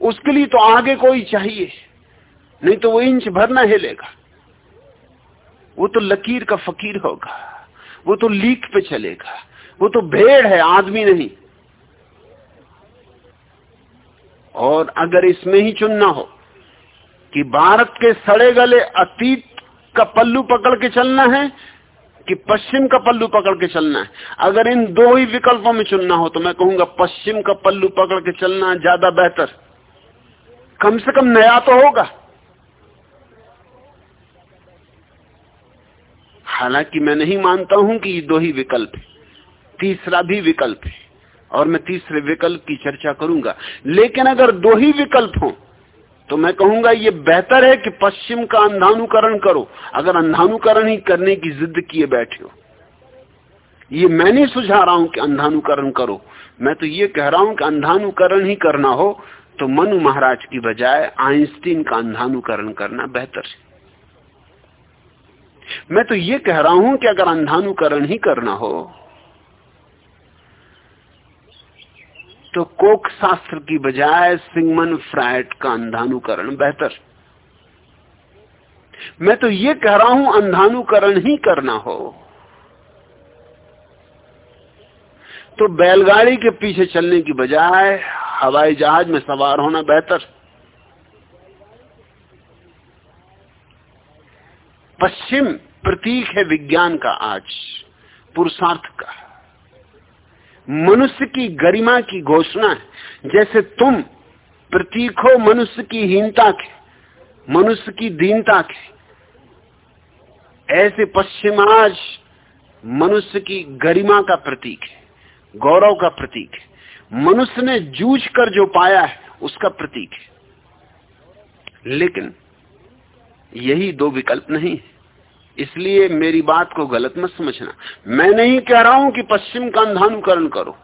उसके लिए तो आगे कोई चाहिए, नहीं तो वो इंच भर ना हिलेगा। वो तो लकीर का फकीर होगा, वो तो लीक पे चलेगा, वो तो भेड़ है, आदमी नहीं। और अगर इसमें ही चुनना हो कि भारत के सड़े गले अतीत का पल्लू पकड़ के चलना है कि पश्चिम का पल्लू पकड़ के चलना है? अगर इन दो ही विकल्पों में चुनना हो तो मैं कहूँगा पश्चिम का पल्लू पकड़ के चलना ज़्यादा बेहतर। कम से कम नया तो होगा। हालाँकि मैं नहीं मानता हूँ कि ये दो ही विकल्प है। तीसरा भी विकल्प है, और मैं तीसरे विकल्प की चर्चा करूँगा। लेकिन अगर दो ही विकल्प हो तो मैं कहूँगा ये बेहतर है कि पश्चिम का अंधानुकरण करो। अगर अंधानुकरण ही करने की जिद किए बैठे हो। ये मैं नहीं सुझा रहा हूँ कि अंधानुकरण करो। मैं तो ये कह रहा हूँ कि अंधानुकरण ही करना हो तो मनु महाराज की बजाय आइंस्टीन का अंधानुकरण करना बेहतर है। मैं तो ये कह रहा हूँ कि अगर अंधानुकरण ही करना हो तो कोक शास्त्र की बजाय सिंगमन फ्राइट का अंधानुकरण बेहतर। मैं तो ये कह रहा हूँ, अंधानुकरण ही करना हो। तो बैलगाड़ी के पीछे चलने की बजाय हवाई जहाज़ में सवार होना बेहतर। पश्चिम प्रतीक है विज्ञान का आज, पुरुषार्थ का। मनुष्य की गरिमा की घोषणा है। जैसे तुम प्रतीक हो, मनुष्य की हीनता के, मनुष्य की दीनता के। ऐसे पश्चिम आज मनुष्य की गरिमा का प्रतीक है, गौरव का प्रतीक है। मनुष्य ने जूझ कर जो पाया है, उसका प्रतीक है। लेकिन यही दो विकल्प नहीं है। इसलिए मेरी बात को गलत मत समझना। मैं नहीं कह रहा हूँ कि पश्चिम का अंधानुकरण करो।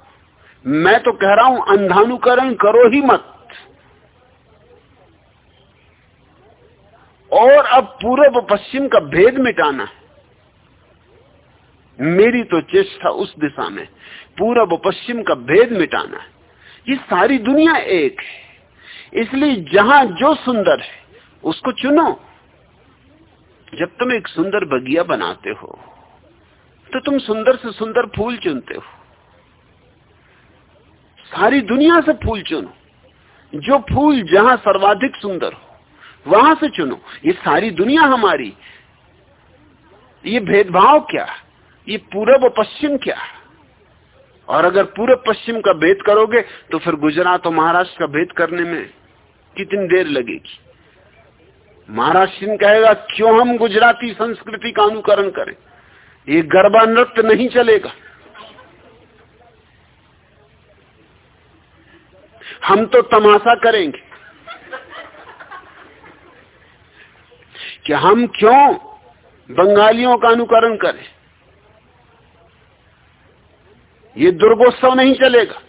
मैं तो कह रहा हूँ, अंधानुकरण करो ही मत। और अब पूर्व पश्चिम का भेद मिटाना मेरी तो चेष्टा उस दिशा में। पूर्व पश्चिम का भेद मिटाना ये सारी दुनिया एक है। इसलिए जहाँ जो सुंदर है, उसको चुनो। जब तुम एक सुंदर बगिया बनाते हो तो तुम सुंदर से सुंदर फूल चुनते हो। सारी दुनिया से फूल चुनो। जो फूल जहाँ सर्वाधिक सुंदर हो, वहाँ से चुनो। ये सारी दुनिया हमारी। ये भेदभाव क्या? ये पूर्व पश्चिम क्या? और अगर पूर्व पश्चिम का भेद करोगे तो फिर गुजरात और महाराष्ट्र का भेद करने में कितनी देर लगेगी? महाराष्ट्र कहेगा, क्यों हम गुजराती संस्कृति का अनुकरण करें? ये गरबा नृत्य नहीं चलेगा। हम तो तमाशा करेंगे। कि हम क्यों बंगालियों का अनुकरण करें? ये दुर्गोत्सव नहीं चलेगा।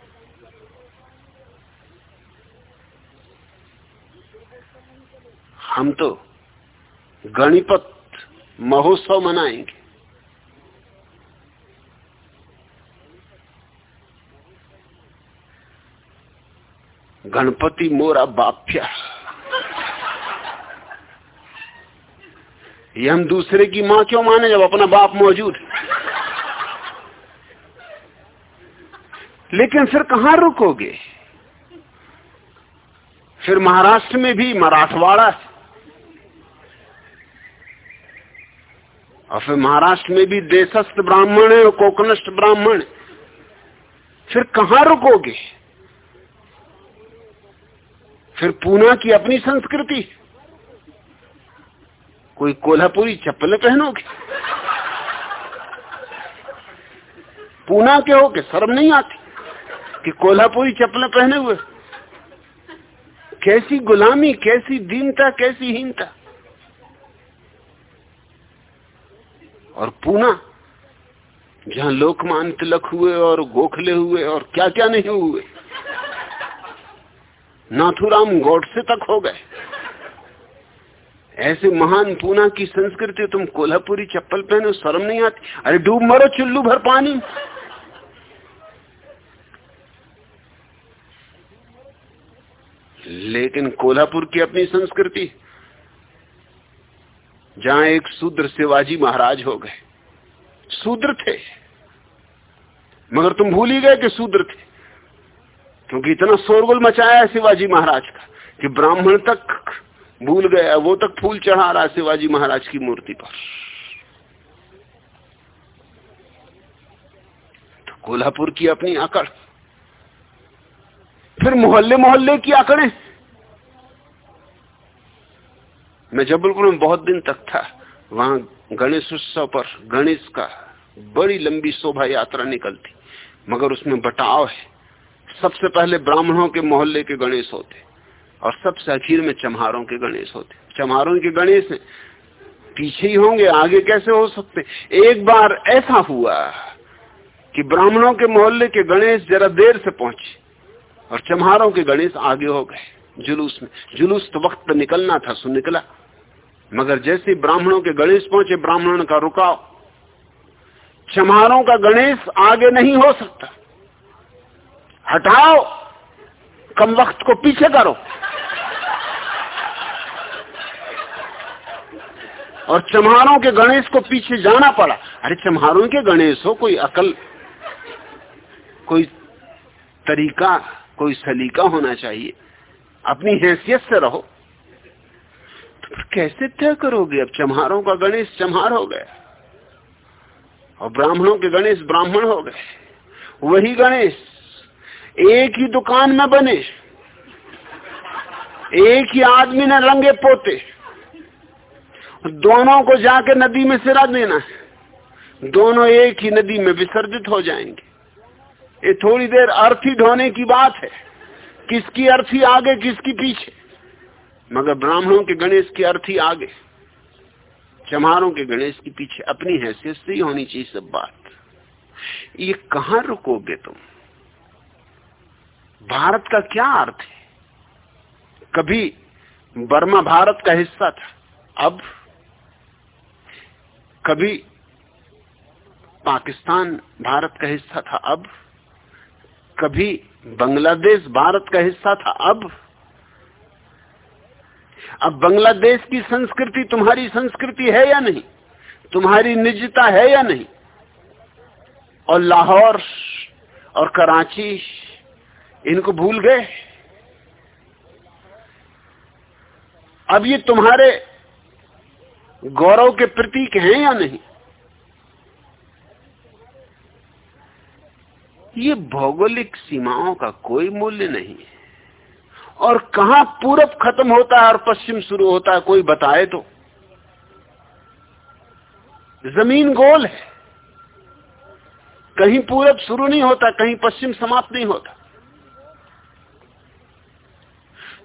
हम तो गणिपत महोत्सव मनाएँगे। गणपति मोरा बाप्या। ये हम दूसरे की माँ क्यों माने जब अपना बाप मौजूद लेकिन फिर कहाँ रुकोगे? फिर महाराष्ट्र में भी मराठवाड़ा है और फिर महाराष्ट्र में भी देशस्थ ब्राह्मण है और कोकनस्थ ब्राह्मण फिर कहाँ रुकोगे? फिर पूना की अपनी संस्कृति? कोई कोल्हापुरी चप्पल पहनोगे? पूना के हो के शर्म नहीं आती कि कोल्हापुरी चप्पल पहने हुए? कैसी गुलामी, कैसी दीनता, कैसी हीनता? और पूना, जहाँ लोकमान तिलक हुए और गोखले हुए और क्या क्या नहीं हुए। नाथुराम गोडसे तक हो गए। ऐसे महान पूना की संस्कृति तुम कोल्हापुरी चप्पल पहनो, शर्म नहीं आती? अरे डूब मरो, चुल्लू भर पानी। लेकिन कोल्हापुर की अपनी संस्कृति जहाँ एक शूद्र शिवाजी महाराज हो गए। शूद्र थे। मगर तुम भूल ही गए कि शूद्र थे। क्योंकि इतना शोरगुल मचाया है शिवाजी महाराज का कि ब्राह्मण तक भूल गया, वो तक फूल चढ़ा रहा शिवाजी महाराज की मूर्ति पर। तो कोल्हापुर की अपनी आकड़। फिर मोहल्ले मोहल्ले की आंकड़े। मैं जबलपुर में बहुत दिन तक था, वहाँ गणेश उत्सव पर गणेश का बड़ी लंबी शोभा यात्रा निकलती, मगर उसमें बटाव है। सबसे पहले ब्राह्मणों के मोहल्ले के गणेश होते और सबसे आखिर में चमहारों के गणेश होते। चमहारों के गणेश पीछे ही होंगे, आगे कैसे हो सकते? एक बार ऐसा हुआ कि ब्राह्मणों के मोहल्ले के गणेश जरा देर से पहुँचे और चमहारों के गणेश आगे हो गए। जुलूस में। जुलूस तो वक्त पर निकलना था, सो निकला। मगर जैसे ब्राह्मणों के गणेश पहुँचे, ब्राह्मण का रुकाव। चमहारों का गणेश आगे नहीं हो सकता। हटाओ, कम वक्त को पीछे करो। और चमहारों के गणेश को पीछे जाना पड़ा। अरे चमहारों के गणेश हो, कोई अकल, कोई तरीका, कोई सलीका होना चाहिए। अपनी हैसियत से रहो। तो कैसे तय करोगे? अब चमहारों का गणेश चम्हार हो गया। और ब्राह्मणों के गणेश ब्राह्मण हो गए। वही गणेश, एक ही दुकान में बने। एक ही आदमी ने रंगे पोते। दोनों को जाके नदी में सिरा देना है। दोनों एक ही नदी में विसर्जित हो जाएँगे। ये थोड़ी देर अर्थी ढोने की बात है। किसकी अर्थी आगे, किसकी पीछे? मगर ब्राह्मणों के गणेश की अर्थी आगे। चमारों के गणेश के पीछे। अपनी हैसियत से ही होनी चाहिए सब बात। ये कहाँ रुकोगे तुम? भारत का क्या अर्थ है? कभी बर्मा भारत का हिस्सा था। अब कभी पाकिस्तान भारत का हिस्सा था। अब कभी बांग्लादेश भारत का हिस्सा था, अब? अब बांग्लादेश की संस्कृति तुम्हारी संस्कृति है या नहीं? तुम्हारी निजता है या नहीं? और लाहौर और कराची, इनको भूल गए? अब ये तुम्हारे गौरव के प्रतीक हैं या नहीं? ये भौगोलिक सीमाओं का कोई मूल्य नहीं है। और कहा पूरब खत्म होता है और पश्चिम शुरू होता है, कोई बताए तो। ज़मीन गोल है। कहीं पूरब शुरू नहीं होता, कहीं पश्चिम समाप्त नहीं होता।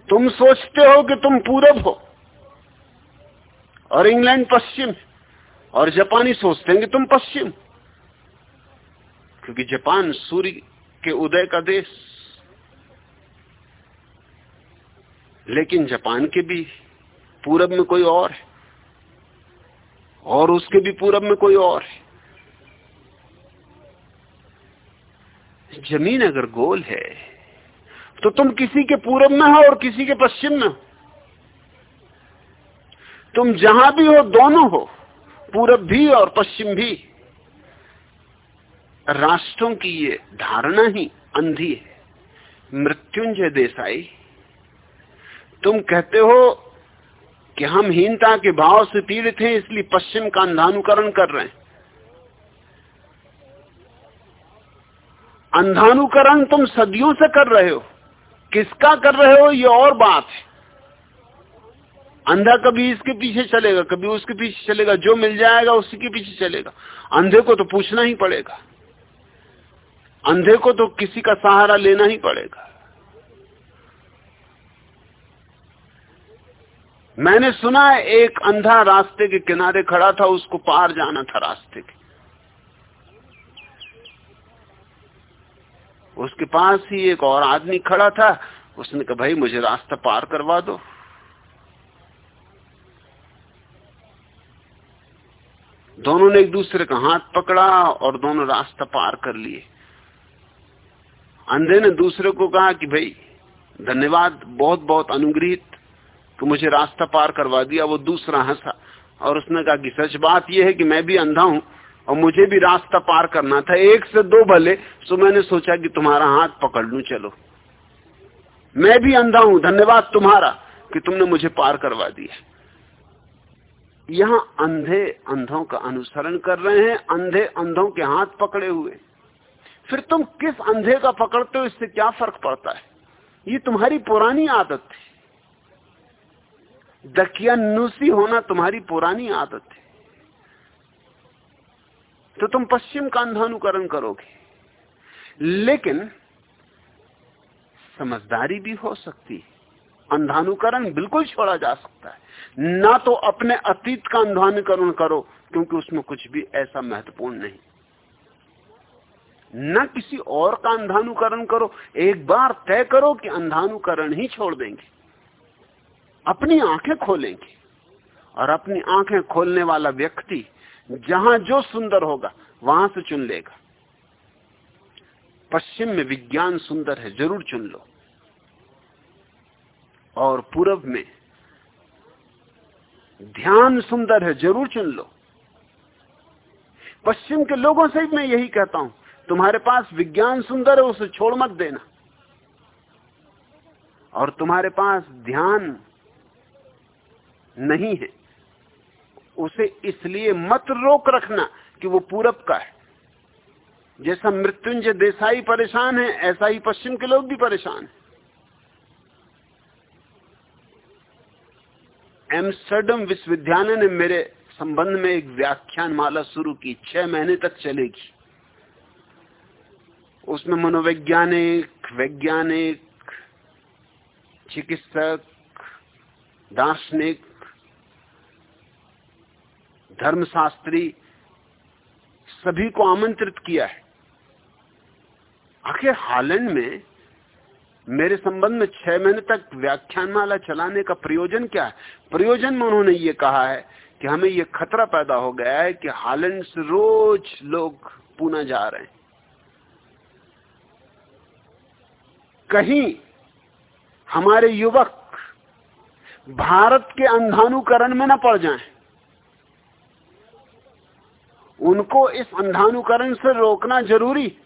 तुम सोचते हो कि तुम पूरब हो, और इंग्लैंड पश्चिम और जापानी सोचते हैं कि तुम पश्चिम क्योंकि जापान सूर्य के उदय का देश। लेकिन जापान के भी पूरब में कोई और है। और उसके भी पूरब में कोई और है। ज़मीन अगर गोल है तो तुम किसी के पूरब में हो और किसी के पश्चिम में हो। तुम जहाँ भी हो, दोनों हो, पूरब भी और पश्चिम भी। राष्ट्रों की ये धारणा ही अंधी है। मृत्युंजय देसाई, तुम कहते हो कि हम हीनता के भाव से पीड़ित हैं, इसलिए पश्चिम का अंधानुकरण कर रहे हैं। अंधानुकरण तुम सदियों से कर रहे हो। किसका कर रहे हो, ये और बात है। अंधा कभी इसके पीछे चलेगा, कभी उसके पीछे चलेगा, जो मिल जाएगा उसी के पीछे चलेगा। अंधे को तो पूछना ही पड़ेगा। अंधे को तो किसी का सहारा लेना ही पड़ेगा। मैंने सुना है, एक अंधा रास्ते के किनारे खड़ा था, उसको पार जाना था रास्ते के। उसके पास ही एक और आदमी खड़ा था, उसने कहा, भाई, मुझे रास्ता पार करवा दो। दोनों ने एक दूसरे का हाथ पकड़ा और दोनों रास्ता पार कर लिए। अंधे ने दूसरे को कहा कि भाई, धन्यवाद बहुत बहुत अनुग्रहित कि मुझे रास्ता पार करवा दिया, वो दूसरा हंसा। और उसने कहा कि सच बात यह है कि मैं भी अंधा हूँ और मुझे भी रास्ता पार करना था। एक से दो भले, सो मैंने सोचा कि तुम्हारा हाथ पकड़ लू, चलो। मैं भी अंधा हूँ, धन्यवाद तुम्हारा कि तुमने मुझे पार करवा दिया। यहाँ अंधे अंधों का अनुसरण कर रहे हैं, अंधे अंधों के हाथ पकड़े हुए। फिर तुम किस अंधे का पकड़ते हो, इससे क्या फ़र्क पड़ता है? ये तुम्हारी पुरानी आदत है दकियानुसी होना तुम्हारी पुरानी आदत है तो तुम पश्चिम का अंधानुकरण करोगे। लेकिन समझदारी भी हो सकती है। अंधानुकरण बिल्कुल छोड़ा जा सकता है। ना तो अपने अतीत का अंधानुकरण करो, क्योंकि उसमें कुछ भी ऐसा महत्वपूर्ण नहीं। न किसी और का अंधानुकरण करो। एक बार तय करो कि अंधानुकरण ही छोड़ देंगे। अपनी आँखें खोलेंगे। और अपनी आँखें खोलने वाला व्यक्ति जहाँ जो सुंदर होगा, वहाँ से चुन लेगा। पश्चिम में विज्ञान सुंदर है, ज़रूर चुन लो। और पूर्व में ध्यान सुंदर है, ज़रूर चुन लो। पश्चिम के लोगों से मैं यही कहता हूँ। तुम्हारे पास विज्ञान सुंदर है, उसे छोड़ मत देना। और तुम्हारे पास ध्यान नहीं है, उसे इसलिए मत रोक रखना कि वो पूरब का है। जैसा मृत्युंजय देसाई परेशान है, ऐसा ही पश्चिम के लोग भी परेशान हैं। एम्स्टर्डम विश्वविद्यालय ने मेरे संबंध में एक व्याख्यान माला शुरू की, छह महीने तक चलेगी। उसमें मनोवैज्ञानिक, वैज्ञानिक, चिकित्सक, दार्शनिक, धर्मशास्त्री, सभी को आमंत्रित किया है। आखिर हालैंड में मेरे संबंध में छह महीने तक व्याख्यानमाला चलाने का प्रयोजन क्या है? प्रयोजन में उन्होंने ये कहा है कि हमें ये खतरा पैदा हो गया है कि हालैंड से रोज लोग पूना जा रहे हैं। कहीं हमारे युवक भारत के अंधानुकरण में न पड़ जाएँ। उनको इस अंधानुकरण से रोकना ज़रूरी।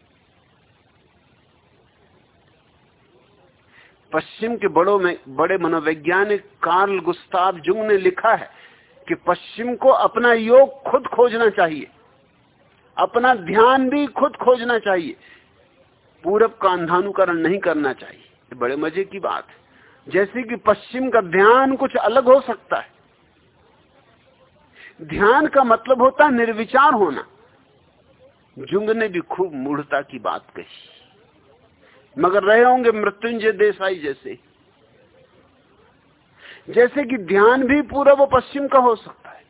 पश्चिम के बड़ों में, बड़े मनोवैज्ञानिक कार्ल गुस्ताव जुंग ने लिखा है कि पश्चिम को अपना योग खुद खोजना चाहिए। अपना ध्यान भी खुद खोजना चाहिए। पूरब का अंधानुकरण नहीं करना चाहिए। ये बड़े मज़े की बात है। जैसे कि पश्चिम का ध्यान कुछ अलग हो सकता है। ध्यान का मतलब होता है निर्विचार होना। जुंग ने भी खूब मूढ़ता की बात कही। मगर रहे होंगे मृत्युंजय देसाई जैसे। जैसे कि ध्यान भी पूरा वो पश्चिम का हो सकता है।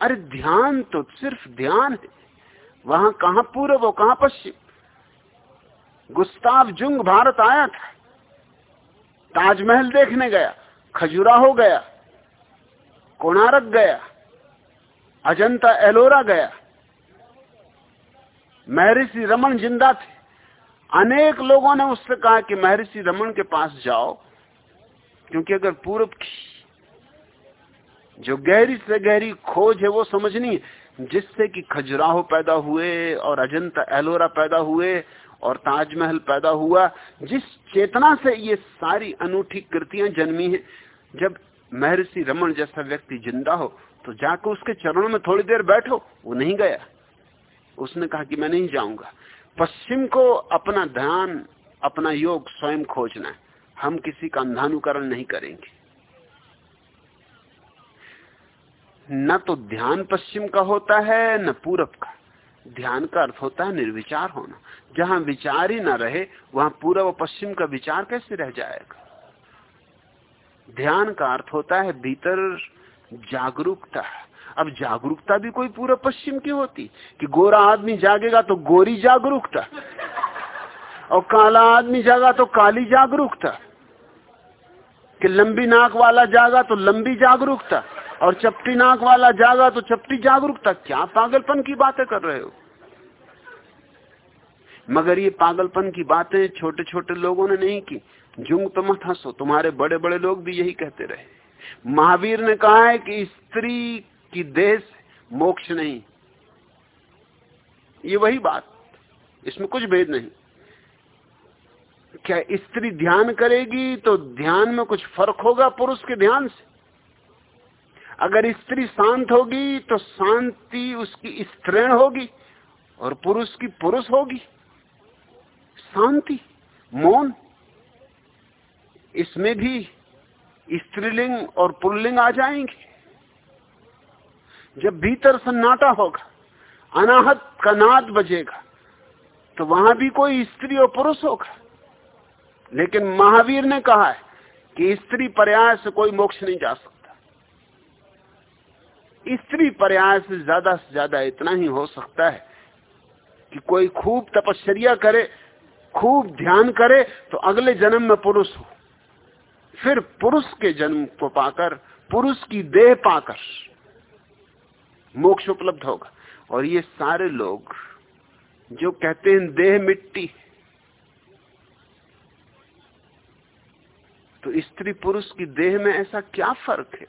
अरे ध्यान तो सिर्फ़ ध्यान है। वहाँ कहा पूर्व और कहा पश्चिम? गुस्ताव जुंग भारत आया था। ताजमहल देखने गया खजुराहो गया, कोणारक गया, अजंता एलोरा गया। महर्षि रमन ज़िंदा थे। अनेक लोगों ने उससे कहा कि महर्षि रमन के पास जाओ, क्योंकि अगर पूर्व की जो गहरी से गहरी खोज है वो समझनी जिससे कि खजुराहो पैदा हुए और अजंता एलोरा पैदा हुए और ताजमहल पैदा हुआ, जिस चेतना से ये सारी अनूठी कृतियाँ जन्मी हैं। जब महर्षि रमन जैसा व्यक्ति ज़िंदा हो तो जाकर उसके चरणों में थोड़ी देर बैठो, वो नहीं गया। उसने कहा कि मैं नहीं जाऊँगा। पश्चिम को अपना ध्यान, अपना योग स्वयं खोजना है। हम किसी का अंधानुकरण नहीं करेंगे। न तो ध्यान पश्चिम का होता है, न पूरब का। ध्यान का अर्थ होता है निर्विचार होना। जहाँ विचार ही ना रहे, वहाँ पूर्व पश्चिम का विचार कैसे रह जाएगा? ध्यान का अर्थ होता है भीतर जागरूकता अब जागरूकता भी कोई पूरा पश्चिम की होती। कि गोरा आदमी जागेगा तो गोरी जागरूकता। और काला आदमी जागा तो काली जागरूकता। कि लंबी नाक वाला जागा तो लंबी जागरूकता। और चपटी नाक वाला जागा तो चपटी जागरूकता, क्या पागलपन की बातें कर रहे हो? मगर ये पागलपन की बातें छोटे छोटे लोगों ने नहीं की। जुंग तो मत हंसो, तुम्हारे बड़े बड़े लोग भी यही कहते रहे। महावीर ने कहा है कि स्त्री की देश मोक्ष नहीं। ये वही बात, इसमें कुछ भेद नहीं। क्या स्त्री ध्यान करेगी तो ध्यान में कुछ फ़र्क होगा पुरुष के ध्यान से? अगर स्त्री शांत होगी तो शांति उसकी स्त्रीण होगी और पुरुष की पुरुष होगी। शांति, मौन। इसमें भी स्त्रीलिंग और पुल्लिंग आ जाएँगे। जब भीतर सन्नाटा होगा, अनाहत का नाद बजेगा तो वहाँ भी कोई स्त्री और पुरुष होगा। लेकिन महावीर ने कहा है कि स्त्री पर्याय से कोई मोक्ष नहीं जा सकता। स्त्री पर्याय से ज़्यादा से ज़्यादा इतना ही हो सकता है कि कोई खूब तपश्चर्या करे, खूब ध्यान करे तो अगले जन्म में पुरुष हो। फिर पुरुष के जन्म को पाकर, पुरुष की देह पाकर मोक्ष उपलब्ध होगा। और ये सारे लोग जो कहते हैं देह मिट्टी तो स्त्री पुरुष की देह में ऐसा क्या फ़र्क है?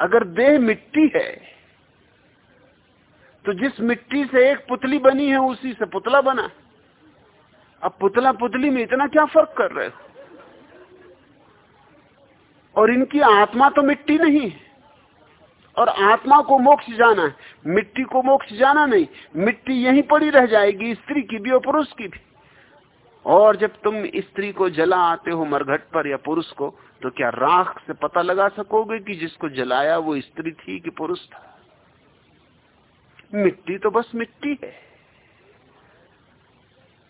अगर देह मिट्टी है तो जिस मिट्टी से एक पुतली बनी है, उसी से पुतला बना। अब पुतला पुतली में इतना क्या फ़र्क कर रहे हो? और इनकी आत्मा तो मिट्टी नहीं है। और आत्मा को मोक्ष जाना है। मिट्टी को मोक्ष जाना नहीं। मिट्टी यहीं पड़ी रह जाएगी, स्त्री की भी और पुरुष की भी। और जब तुम स्त्री को जला आते हो मरघट पर या पुरुष को तो क्या राख से पता लगा सकोगे कि जिसको जलाया वो स्त्री थी कि पुरुष था? मिट्टी तो बस मिट्टी है।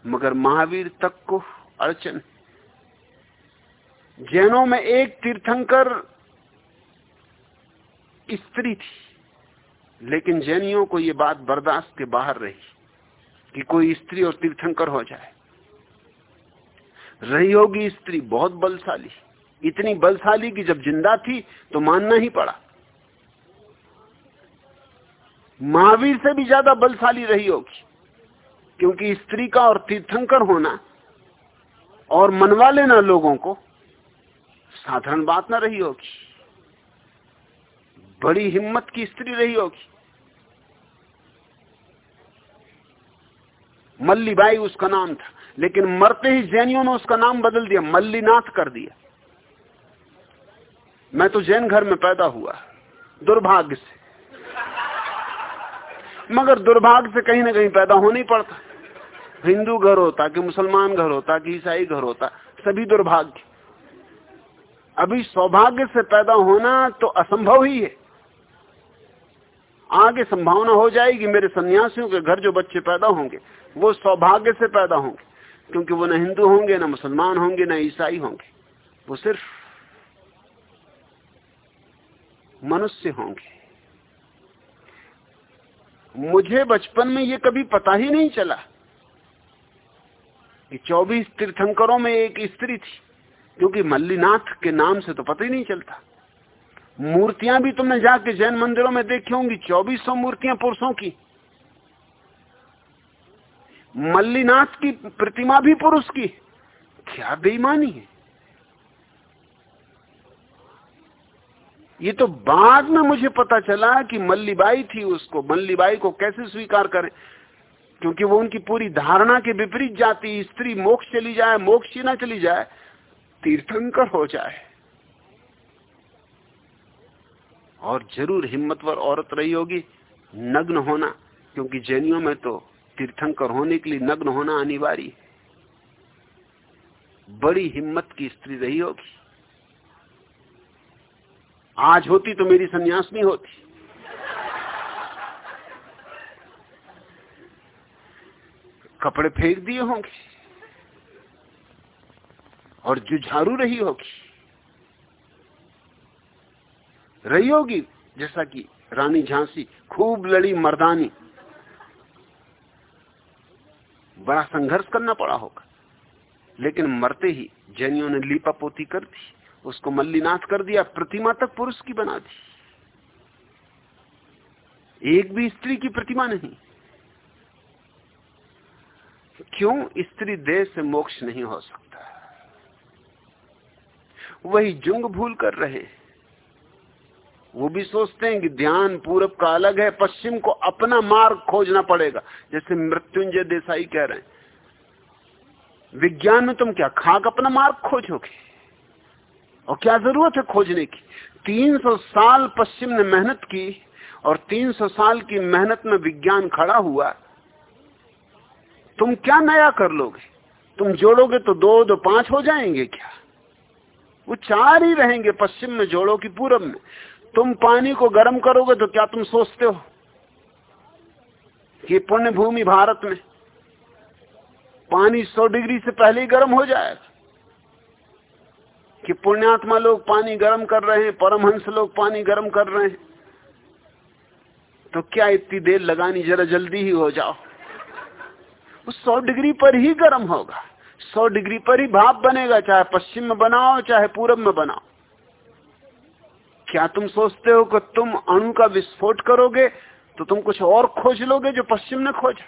मगर महावीर तक को अड़चन जैनों में एक तीर्थंकर स्त्री थी, लेकिन जैनियों को यह बात बर्दाश्त के बाहर रही कि कोई स्त्री और तीर्थंकर हो जाए। रही होगी स्त्री बहुत बलशाली। इतनी बलशाली कि जब ज़िंदा थी तो मानना ही पड़ा। महावीर से भी ज़्यादा बलशाली रही होगी क्योंकि स्त्री का और तीर्थंकर होना और मनवा लेना लोगों को, साधारण बात ना रही होगी बड़ी हिम्मत की स्त्री रही होगी मल्लीबाई उसका नाम था। लेकिन मरते ही जैनियों ने उसका नाम बदल दिया, मल्लीनाथ कर दिया। मैं तो जैन घर में पैदा हुआ, दुर्भाग्य से। मगर दुर्भाग्य से कहीं ना कहीं पैदा होना ही पड़ता। हिंदू घर होता कि मुसलमान घर होता कि ईसाई घर होता, सभी दुर्भाग्य। अभी सौभाग्य से पैदा होना तो असंभव ही है। आगे संभावना हो जाएगी मेरे सन्यासियों के घर जो बच्चे पैदा होंगे, वो सौभाग्य से पैदा होंगे। क्योंकि वो न हिंदू होंगे, न मुसलमान होंगे, न ईसाई होंगे। वो सिर्फ़ मनुष्य होंगे। मुझे बचपन में ये कभी पता ही नहीं चला कि 24 तीर्थंकरों में एक स्त्री थी, क्योंकि मल्लीनाथ के नाम से तो पता ही नहीं चलता। मूर्तियाँ भी तुमने जाके जैन मंदिरों में देखी होंगी, चौबीस मूर्तियाँ पुरुषों की। मल्लीनाथ की प्रतिमा भी पुरुष की। क्या बेईमानी है? ये तो बाद में मुझे पता चला कि मल्लीबाई थी उसको। मल्लीबाई को कैसे स्वीकार करें? क्योंकि वो उनकी पूरी धारणा के विपरीत जाती स्त्री मोक्ष चली जाए, मोक्ष ही ना चली जाए, तीर्थंकर हो जाए। और ज़रूर हिम्मतवर औरत रही होगी, नग्न होना, क्योंकि जैनियों में तो तीर्थंकर होने के लिए नग्न होना अनिवार्य बड़ी हिम्मत की स्त्री रही होगी। आज होती तो मेरी संन्यास नहीं होती। कपड़े फेंक दिए होंगे। और जुझारू रही होगी। रही होगी, जैसा कि रानी झांसी, खूब लड़ी मर्दानी। बड़ा संघर्ष करना पड़ा होगा। लेकिन मरते ही जैनियों ने लीपा पोती कर दी, उसको मल्लीनाथ कर दिया, प्रतिमा तक पुरुष की बना दी। एक भी स्त्री की प्रतिमा नहीं। क्यों स्त्री देह से मोक्ष नहीं हो सकता? वही जुंग भूल कर रहे वो भी सोचते हैं कि ध्यान पूरब का अलग है, पश्चिम को अपना मार्ग खोजना पड़ेगा। जैसे मृत्युंजय देसाई कह रहे हैं, विज्ञान में तुम क्या खाक अपना मार्ग खोजोगे? और क्या ज़रूरत है खोजने की? 300 साल पश्चिम ने मेहनत की और 300 साल की मेहनत में विज्ञान खड़ा हुआ। तुम क्या नया कर लोगे? तुम जोड़ोगे तो दो दो, पाँच हो जाएँगे क्या? वो चार ही रहेंगे पश्चिम में, जोड़ो कि पूरब में। तुम पानी को गर्म करोगे तो क्या तुम सोचते हो कि पुण्य भूमि भारत में पानी 100 डिग्री से पहले ही गर्म हो जाएगा? कि पुण्यात्मा लोग पानी गर्म कर रहे हैं, परमहंस लोग पानी गर्म कर रहे हैं? तो क्या इतनी देर लगानी जरा जल्दी ही हो जाओ। उस सौ डिग्री पर ही गर्म होगा। सौ डिग्री पर ही भाप बनेगा, चाहे पश्चिम में बनाओ, चाहे पूरब में बनाओ। क्या तुम सोचते हो कि तुम अणु का विस्फोट करोगे तो तुम कुछ और खोज लोगे जो पश्चिम ने खोजा?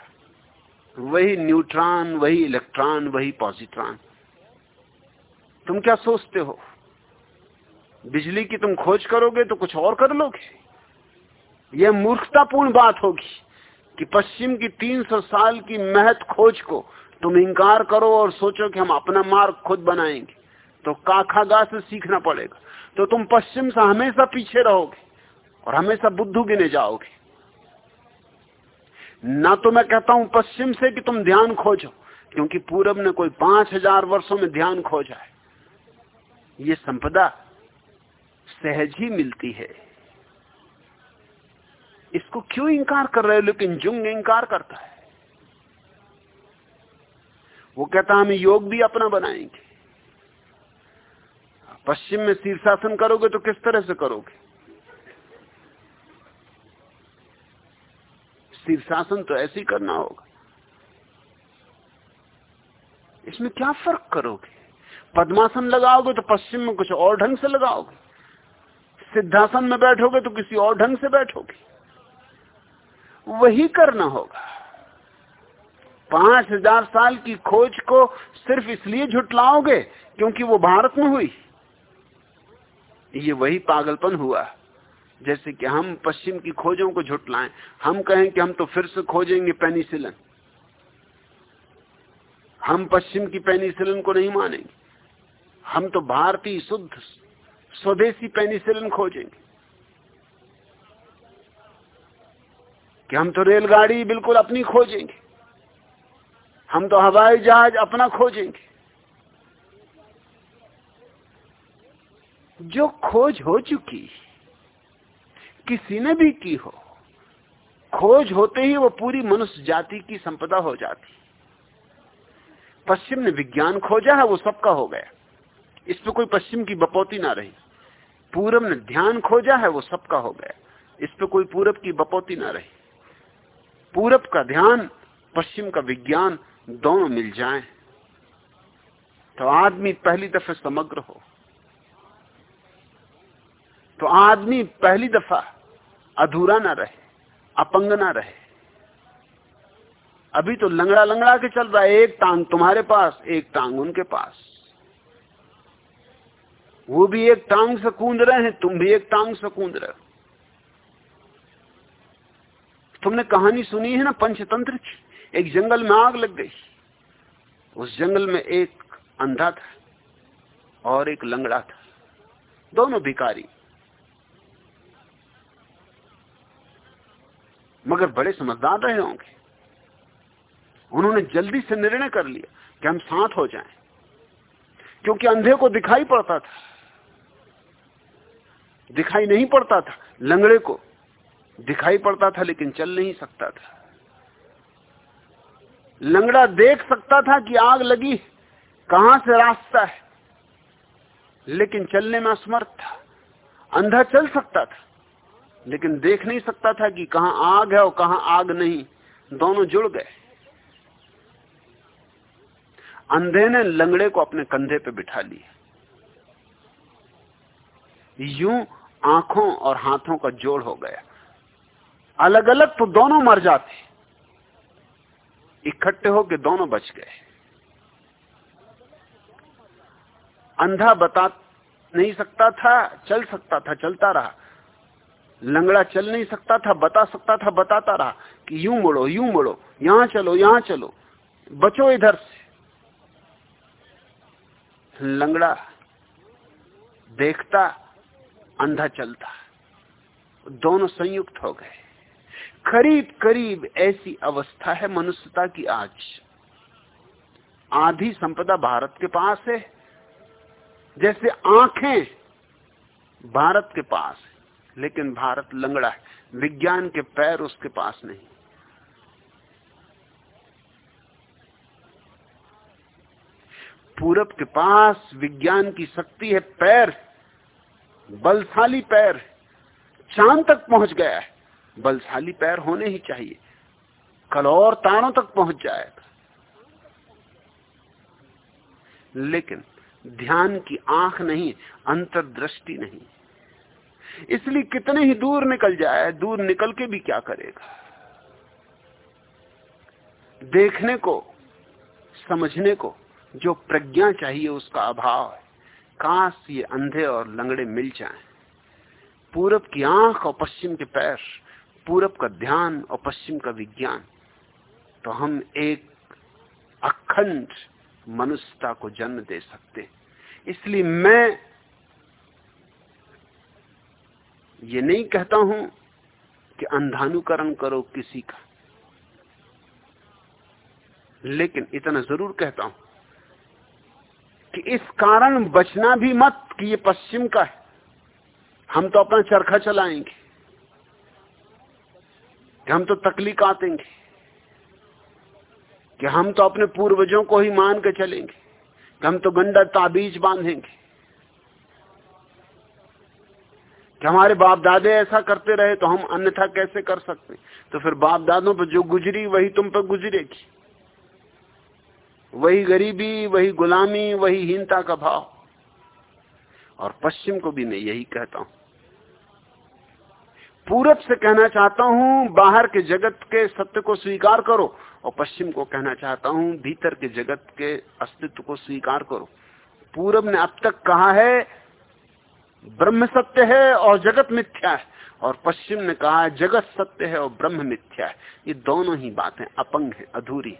वही न्यूट्रॉन, वही इलेक्ट्रॉन, वही पॉजिट्रॉन। तुम क्या सोचते हो? बिजली की तुम खोज करोगे तो कुछ और कर लोगे? यह मूर्खतापूर्ण बात होगी कि पश्चिम की 300 साल की महत खोज को तुम इंकार करो और सोचो कि हम अपना मार्ग खुद बनाएँगे तो काखागा से सीखना पड़ेगा। तो तुम पश्चिम से हमेशा पीछे रहोगे और हमेशा बुद्धू गिने जाओगे। ना तो मैं कहता हूँ पश्चिम से कि तुम ध्यान खोजो, क्योंकि पूरब ने कोई पाँच हज़ार वर्षो में ध्यान खोजा है। ये संपदा सहज ही मिलती है। इसको क्यों इंकार कर रहे हो? लेकिन जुंग इंकार करता है। वो कहता हम योग भी अपना बनाएँगे। पश्चिम में शीर्षासन करोगे तो किस तरह से करोगे? शीर्षासन तो ऐसे ही करना होगा। इसमें क्या फ़र्क करोगे? पद्मासन लगाओगे तो पश्चिम में कुछ और ढंग से लगाओगे। सिद्धासन में बैठोगे तो किसी और ढंग से बैठोगे। वही करना होगा। पाँच हज़ार साल की खोज को सिर्फ़ इसलिए झुटलाओगे क्योंकि वो भारत में हुई। ये वही पागलपन हुआ। जैसे कि हम पश्चिम की खोजों को झुटलाएँ। हम कहें कि हम तो फिर से खोजेंगे पेनिसिलन। हम पश्चिम की पेनिसिलन को नहीं मानेंगे। हम तो भारतीय शुद्ध स्वदेशी पेनिसिलन खोजेंगे। कि हम तो रेलगाड़ी बिल्कुल अपनी खोजेंगे। हम तो हवाई जहाज़ अपना खोजेंगे। जो खोज हो चुकी किसी ने भी की हो, खोज होते ही वो पूरी मनुष्य जाति की संपदा हो जाती पश्चिम ने विज्ञान खोजा है, वो सबका हो गया। इस पर कोई पश्चिम की बपौती ना रही। पूरब ने ध्यान खोजा है, वो सबका हो गया। इस पर कोई पूरब की बपौती ना रही। पूरब का ध्यान, पश्चिम का विज्ञान दोनों मिल जाएँ। तो आदमी पहली दफे समग्र हो। तो आदमी पहली दफ़ा अधूरा ना रहे, अपंग ना रहे। अभी तो लंगड़ा लंगड़ा के चल रहा है, एक टांग तुम्हारे पास, एक टांग उनके पास। वो भी एक टांग से कूद रहे हैं, तुम भी एक टांग से कूद रहे हो। तुमने कहानी सुनी है ना, पंचतंत्र की? एक जंगल में आग लग गई। उस जंगल में एक अंधा था और एक लंगड़ा था। दोनों भिकारी मगर बड़े समझदार रहे होंगे। उन्होंने जल्दी से निर्णय कर लिया कि हम साथ हो जाएँ, क्योंकि अंधे को दिखाई पड़ता था। दिखाई नहीं पड़ता था, लंगड़े को दिखाई पड़ता था, लेकिन चल नहीं सकता था। लंगड़ा देख सकता था कि आग लगी, कहाँ से रास्ता है, लेकिन चलने में असमर्थ था। अंधा चल सकता था। लेकिन देख नहीं सकता था कि कहाँ आग है और कहा आग नहीं। दोनों जुड़ गए। अंधे ने लंगड़े को अपने कंधे पे बिठा लिया। यूँ आँखों और हाथों का जोड़ हो गया। अलग अलग तो दोनों मर जाते। इकट्ठे होके दोनों बच गए। अंधा बता नहीं सकता था, चल सकता था, चलता रहा। लंगड़ा चल नहीं सकता था, बता सकता था, बताता रहा कि यूँ मुड़ो यूँ मुड़ो यहाँ चलो यहाँ चलो, बचो इधर से। लंगड़ा देखता, अंधा चलता। दोनों संयुक्त हो गए। करीब करीब ऐसी अवस्था है मनुष्यता की आज। आधी संपदा भारत के पास है, जैसे आँखें भारत के पास है। लेकिन भारत लंगड़ा है। विज्ञान के पैर उसके पास नहीं। पूरब के पास विज्ञान की शक्ति है, पैर बलशाली पैर चाँद तक पहुँच गया है। बलशाली पैर होने ही चाहिए। कल और तारों तक पहुँच जाएगा। लेकिन ध्यान की आँख नहीं, अंतर्दृष्टि नहीं। इसलिए कितने ही दूर निकल जाए, दूर निकल के भी क्या करेगा? देखने को, समझने को, जो प्रज्ञा चाहिए, उसका अभाव है। काश ये अंधे और लंगड़े मिल जाएँ। पूरब की आँख और पश्चिम के पैर, पूरब का ध्यान और पश्चिम का विज्ञान। तो हम एक अखंड मनुष्यता को जन्म दे सकते इसलिए मैं ये नहीं कहता हूँ कि अंधानुकरण करो किसी का। लेकिन इतना ज़रूर कहता हूँ कि इस कारण बचना भी मत कि ये पश्चिम का है। हम तो अपना चरखा चलाएँगे कि हम तो तकलीफ़ आतेंगे कि हम तो अपने पूर्वजों को ही मान के चलेंगे कि हम तो गंडा ताबीज बांधेंगे। कि हमारे बाप दादे ऐसा करते रहे तो हम अन्यथा कैसे कर सकते? तो फिर बाप दादों पर जो गुजरी, वही तुम पर गुजरेगी। वही गरीबी, वही गुलामी, वही हीनता का भाव। और पश्चिम को भी मैं यही कहता हूँ। पूरब से कहना चाहता हूँ, बाहर के जगत के सत्य को स्वीकार करो, और पश्चिम को कहना चाहता हूँ, भीतर के जगत के अस्तित्व को स्वीकार करो। पूरब ने अब तक कहा है ब्रह्म सत्य है और जगत मिथ्या है। और पश्चिम ने कहा, जगत सत्य है और ब्रह्म मिथ्या है। ये दोनों ही बातें अपंग है, अधूरी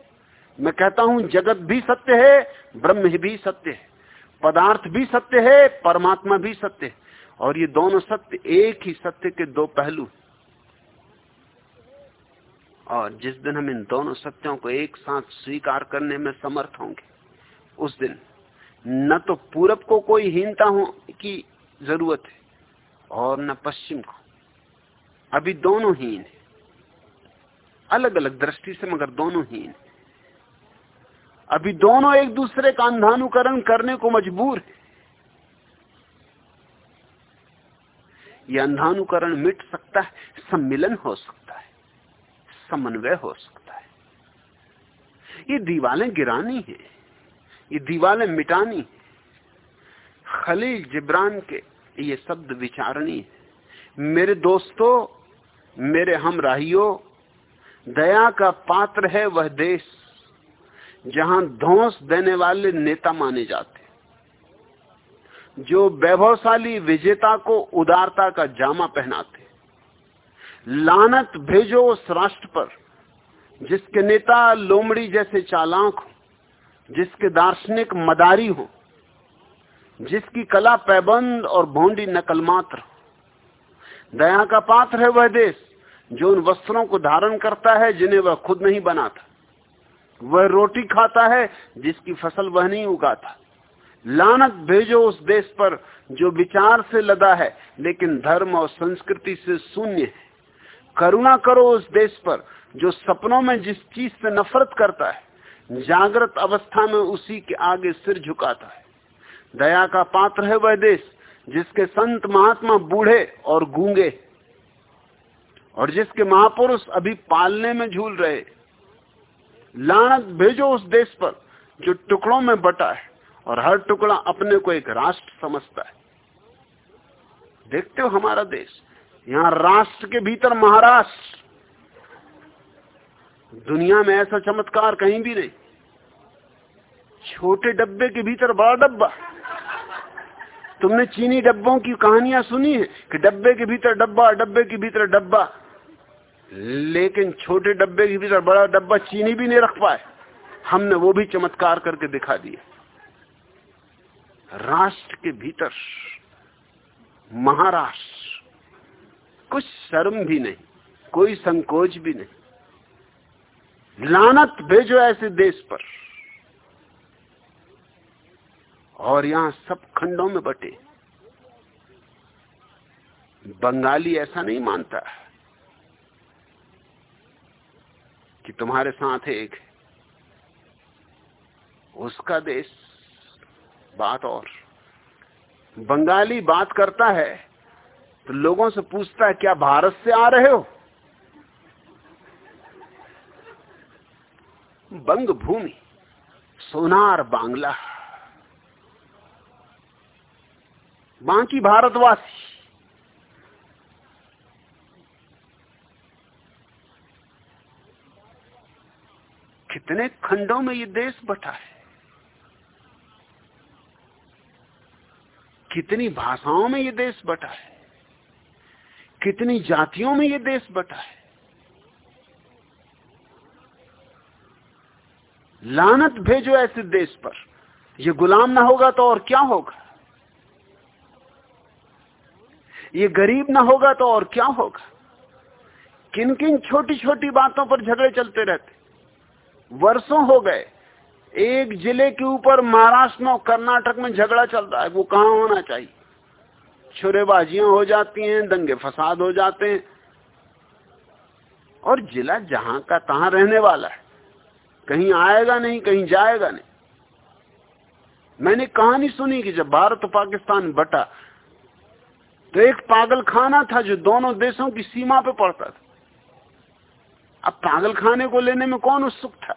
मैं कहता हूँ, जगत भी सत्य है, ब्रह्म भी सत्य है। पदार्थ भी सत्य है, परमात्मा भी सत्य है। और ये दोनों सत्य एक ही सत्य के दो पहलू और जिस दिन हम इन दोनों सत्यों को एक साथ स्वीकार करने में समर्थ होंगे, उस दिन न तो पूरब को कोई हीनता हो की ज़रूरत है और न पश्चिम को। अभी दोनों हीन है। अलग अलग दृष्टि से मगर दोनों हीन है। अभी दोनों एक दूसरे का अंधानुकरण करने को मजबूर है। यह अंधानुकरण मिट सकता है, सम्मिलन हो सकता है, समन्वय हो सकता है। ये दीवालें गिरानी है, ये दीवालें मिटानी है। खलील जिब्रान के ये शब्द विचारणी है। मेरे दोस्तों, मेरे हम राहियों, दया का पात्र है वह देश, जहाँ ध्वंस देने वाले नेता माने जाते जो वैभवशाली विजेता को उदारता का जामा पहनाते लानत भेजो उस राष्ट्र पर, जिसके नेता लोमड़ी जैसे चालाक हो, जिसके दार्शनिक मदारी हो जिसकी कला पैबंद और भोंडी नकल मात्र। दया का पात्र है वह देश, जो उन वस्त्रों को धारण करता है जिन्हें वह खुद नहीं बनाता। वह रोटी खाता है जिसकी फ़सल वह नहीं उगाता। लानत भेजो उस देश पर जो विचार से लदा है, लेकिन धर्म और संस्कृति से शून्य है। करुणा करो उस देश पर जो सपनों में जिस चीज़ से नफरत करता है, जागृत अवस्था में उसी के आगे सिर झुकाता है। दया का पात्र है वह देश, जिसके संत महात्मा बूढ़े और गूँगे और जिसके महापुरुष अभी पालने में झूल रहे। लानत भेजो उस देश पर, जो टुकड़ों में बटा है और हर टुकड़ा अपने को एक राष्ट्र समझता है। देखते हो हमारा देश, यहाँ राष्ट्र के भीतर महाराष्ट्र। दुनिया में ऐसा चमत्कार कहीं भी नहीं। छोटे डब्बे के भीतर बड़ा डब्बा। तुमने चीनी डब्बों की कहानियाँ सुनी है कि डब्बे के भीतर डब्बा, डब्बे के भीतर डब्बा। लेकिन छोटे डब्बे के भीतर बड़ा डब्बा चीनी भी नहीं रख पाए। हमने वो भी चमत्कार करके दिखा दिया राष्ट्र के भीतर महाराष्ट्र। कुछ शर्म भी नहीं, कोई संकोच भी नहीं। लानत भेजो ऐसे देश पर। और यहाँ सब खंडों में बटे। बंगाली ऐसा नहीं मानता कि तुम्हारे साथ एक उसका देश बात और। बंगाली बात करता है तो लोगों से पूछता है, क्या भारत से आ रहे हो? बंग भूमि सोनार बांग्ला। बाकी भारतवासी। कितने खंडों में ये देश बटा है? कितनी भाषाओं में ये देश बटा है? कितनी जातियों में ये देश बटा है? लानत भेजो ऐसे देश पर। ये गुलाम ना होगा तो और क्या होगा? ये गरीब ना होगा तो और क्या होगा? किन किन छोटी छोटी बातों पर झगड़े चलते रहते? वर्षों हो गए, एक ज़िले के ऊपर महाराष्ट्र में कर्नाटक में झगड़ा चल रहा है, वो कहाँ होना चाहिए? छुरेबाजियाँ हो जाती हैं, दंगे फसाद हो जाते हैं। और जिला जहाँ का तहां रहने वाला है, कहीं आएगा नहीं, कहीं जाएगा नहीं। मैंने कहानी सुनी कि जब भारत और पाकिस्तान बटा तो एक पागल खाना था जो दोनों देशों की सीमा पे पड़ता था। अब पागल खाने को लेने में कौन उत्सुक था?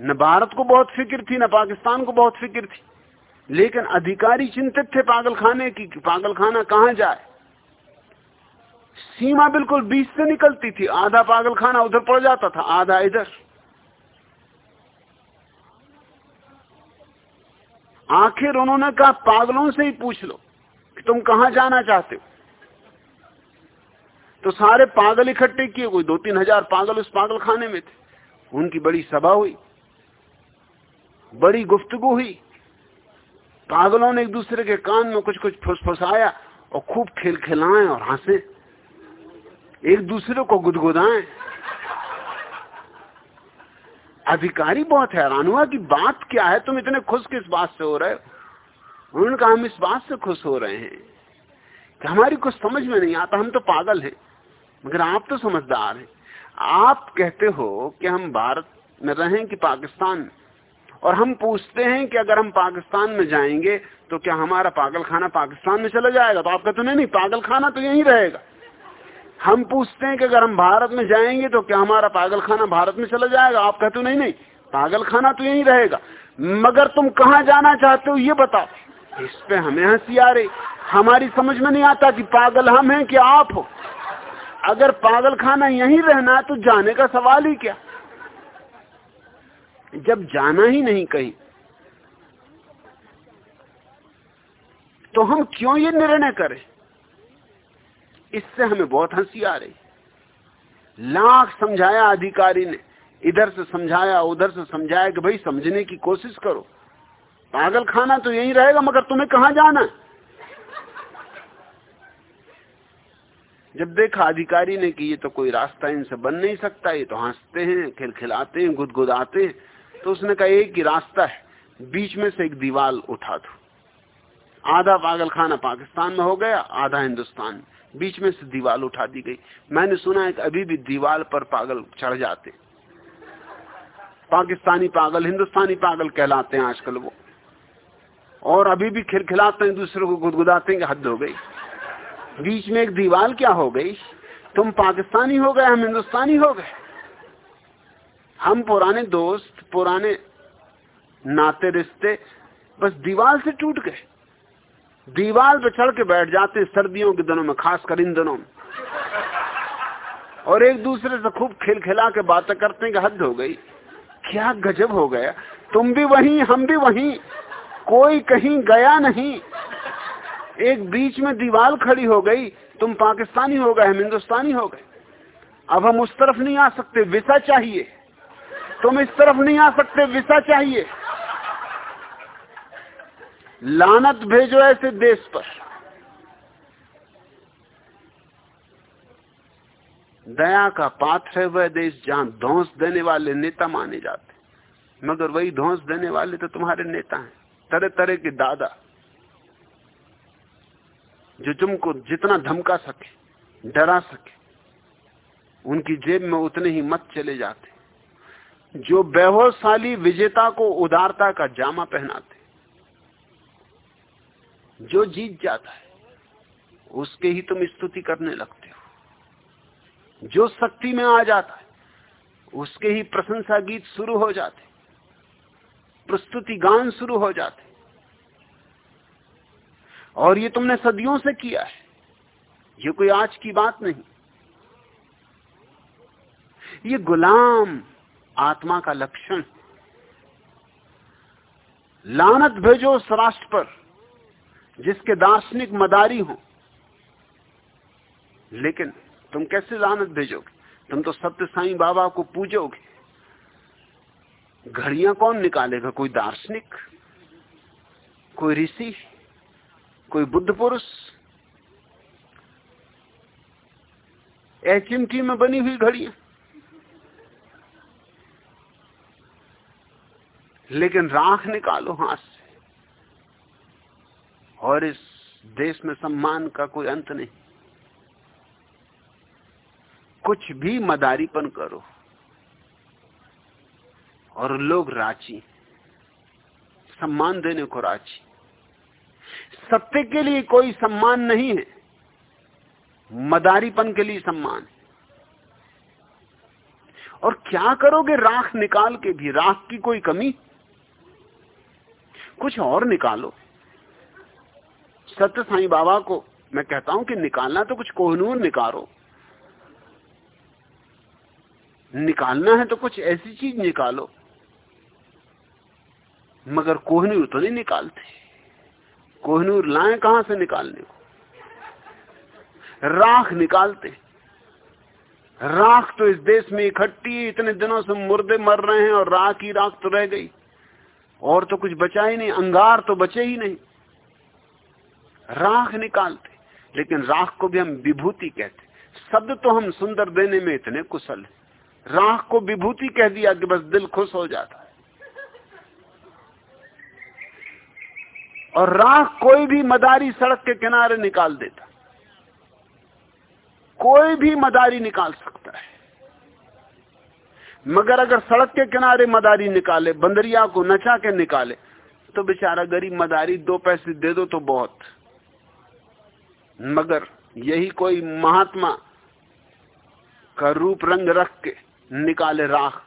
न भारत को बहुत फ़िक्र थी, न पाकिस्तान को बहुत फ़िक्र थी। लेकिन अधिकारी चिंतित थे पागल खाने की पागल खाना कहाँ जाए। सीमा बिल्कुल बीच से निकलती थी, आधा पागल खाना उधर पड़ जाता था, आधा इधर। आखिर उन्होंने कहा, पागलों से ही पूछ लो कि तुम कहाँ जाना चाहते हो। तो सारे पागल इकट्ठे किए कोई दो तीन हज़ार पागल उस पागल खाने में थे। उनकी बड़ी सभा हुई, बड़ी गुफ्तगु हुई। पागलों ने एक दूसरे के कान में कुछ कुछ फुसफुसाया और खूब खेल खिलाए और हंसे। एक दूसरे को गुदगुदाए। अधिकारी बहुत हैरान हुआ कि बात क्या है? तुम इतने खुश किस बात से हो रहे हो? उन्होंने कहा, हम इस बात से खुश हो रहे हैं कि हमारी कुछ समझ में नहीं आता, हम तो पागल हैं, मगर आप तो समझदार हैं। आप कहते हो कि हम भारत में रहें कि पाकिस्तान और हम पूछते हैं कि अगर हम पाकिस्तान में जाएँगे तो क्या हमारा पागल खाना पाकिस्तान में चला जाएगा? तो आप कहते नहीं नहीं पागल खाना तो यहीं रहेगा। हम पूछते हैं कि अगर हम भारत में जाएँगे तो क्या हमारा पागल खाना भारत में चला जाएगा? आप कहते हो, नहीं नहीं पागल खाना तो यहीं रहेगा। मगर तुम कहाँ जाना चाहते हो, ये बताओ। इस पे हमें हँसी आ रही। हमारी समझ में नहीं आता कि पागल हम हैं कि आप हो। अगर पागल खाना यहीं रहना है तो जाने का सवाल ही क्या? जब जाना ही नहीं कहीं तो हम क्यों ये निर्णय करें? इससे हमें बहुत हँसी आ रही लाख समझाया अधिकारी ने, इधर से समझाया, उधर से समझाया कि भाई समझने की कोशिश करो। पागल खाना तो यही रहेगा, मगर तुम्हें कहाँ जाना जब देखा अधिकारी ने कि ये तो कोई रास्ता इनसे बन नहीं सकता, ये तो हँसते हैं, खिलखिलाते हैं, गुदगुदाते हैं तो उसने कहा, एक ही रास्ता है, बीच में से एक दीवार उठा दो। आधा पागल खाना पाकिस्तान में हो गया, आधा हिंदुस्तान बीच में से दीवार उठा दी गई। मैंने सुना है कि अभी भी दीवार पर पागल चढ़ जाते पाकिस्तानी पागल, हिंदुस्तानी पागल कहलाते हैं आजकल वो। और अभी भी खिलखिलाते हैं, दूसरे को गुदगुदाते हैं कि हद हो गई। बीच में एक दीवार क्या हो गई? तुम पाकिस्तानी हो गए, हम हिंदुस्तानी हो गए। हम पुराने दोस्त, पुराने नाते, रिश्ते, बस दीवार से टूट गए। दीवार पे चढ़ के बैठ जाते सर्दियों के दिनों में खास कर इन दिनों में। और एक दूसरे से खूब खेल खिला के बातें करते हैं कि हद हो गई। क्या गजब हो गया। तुम भी वहीं, हम भी वहीं। कोई कहीं गया नहीं। एक बीच में दीवार खड़ी हो गई। तुम पाकिस्तानी हो गए हम हिंदुस्तानी हो गए। अब हम उस तरफ़ नहीं आ सकते, विसा चाहिए। तुम इस तरफ़ नहीं आ सकते, विसा चाहिए। लानत भेजो ऐसे देश पर। दया का पात्र है वह देश जहाँ धौस देने वाले नेता माने जाते। मगर वही धौस देने वाले तो तुम्हारे नेता हैं तरह तरह के दादा, जो तुमको जितना धमका सके, डरा सके, उनकी जेब में उतने ही मत चले जाते। जो बेहोशाली विजेता को उदारता का जामा पहनाते जो जीत जाता है, उसके ही तुम स्तुति करने लगते हो। जो शक्ति में आ जाता है, उसके ही प्रशंसा गीत शुरू हो जाते प्रस्तुति गान शुरू हो जाते और ये तुमने सदियों से किया है। ये कोई आज की बात नहीं। ये गुलाम आत्मा का लक्षण लानत भेजो उस राष्ट्र पर। जिसके दार्शनिक मदारी हो। लेकिन तुम कैसे लानत भेजोगे? तुम तो सत्य साई बाबा को पूजोगे। घड़ियाँ कौन निकालेगा? कोई दार्शनिक? कोई ऋषि? कोई बुद्ध पुरुष? चिमटी में बनी हुई घड़ियाँ। लेकिन राख निकालो हाथ से। और इस देश में सम्मान का कोई अंत नहीं। कुछ भी मदारीपन करो और लोग राची सम्मान देने को राची सत्य के लिए कोई सम्मान नहीं है, मदारीपन के लिए सम्मान है। और क्या करोगे राख निकाल के भी? राख की कोई कमी? कुछ और निकालो। सत्य साई बाबा को मैं कहता हूँ कि निकालना तो कुछ कोहनूर निकालो निकालना है तो कुछ ऐसी चीज़ निकालो। मगर कोहनूर तो नहीं निकालते। कोहनूर लाए कहाँ से निकालने को? राख निकालते। राख तो इस देश में इकट्ठी, इतने दिनों से मुर्दे मर रहे हैं और राख ही राख तो रह गई। और तो कुछ बचा ही नहीं, अंगार तो बचे ही नहीं। राख निकालते, लेकिन राख को भी हम विभूति कहते। शब्द तो हम सुंदर देने में इतने कुशल है। राख को विभूति कह दिया कि बस दिल खुश हो जाता है। और राख कोई भी मदारी सड़क के किनारे निकाल देता। कोई भी मदारी निकाल सकता है। मगर अगर सड़क के किनारे मदारी निकाले, बंदरिया को नचा के निकाले तो बेचारा गरीब मदारी दो पैसे दे दो तो बहुत। मगर यही कोई महात्मा का रूप रंग रख के निकाले राख।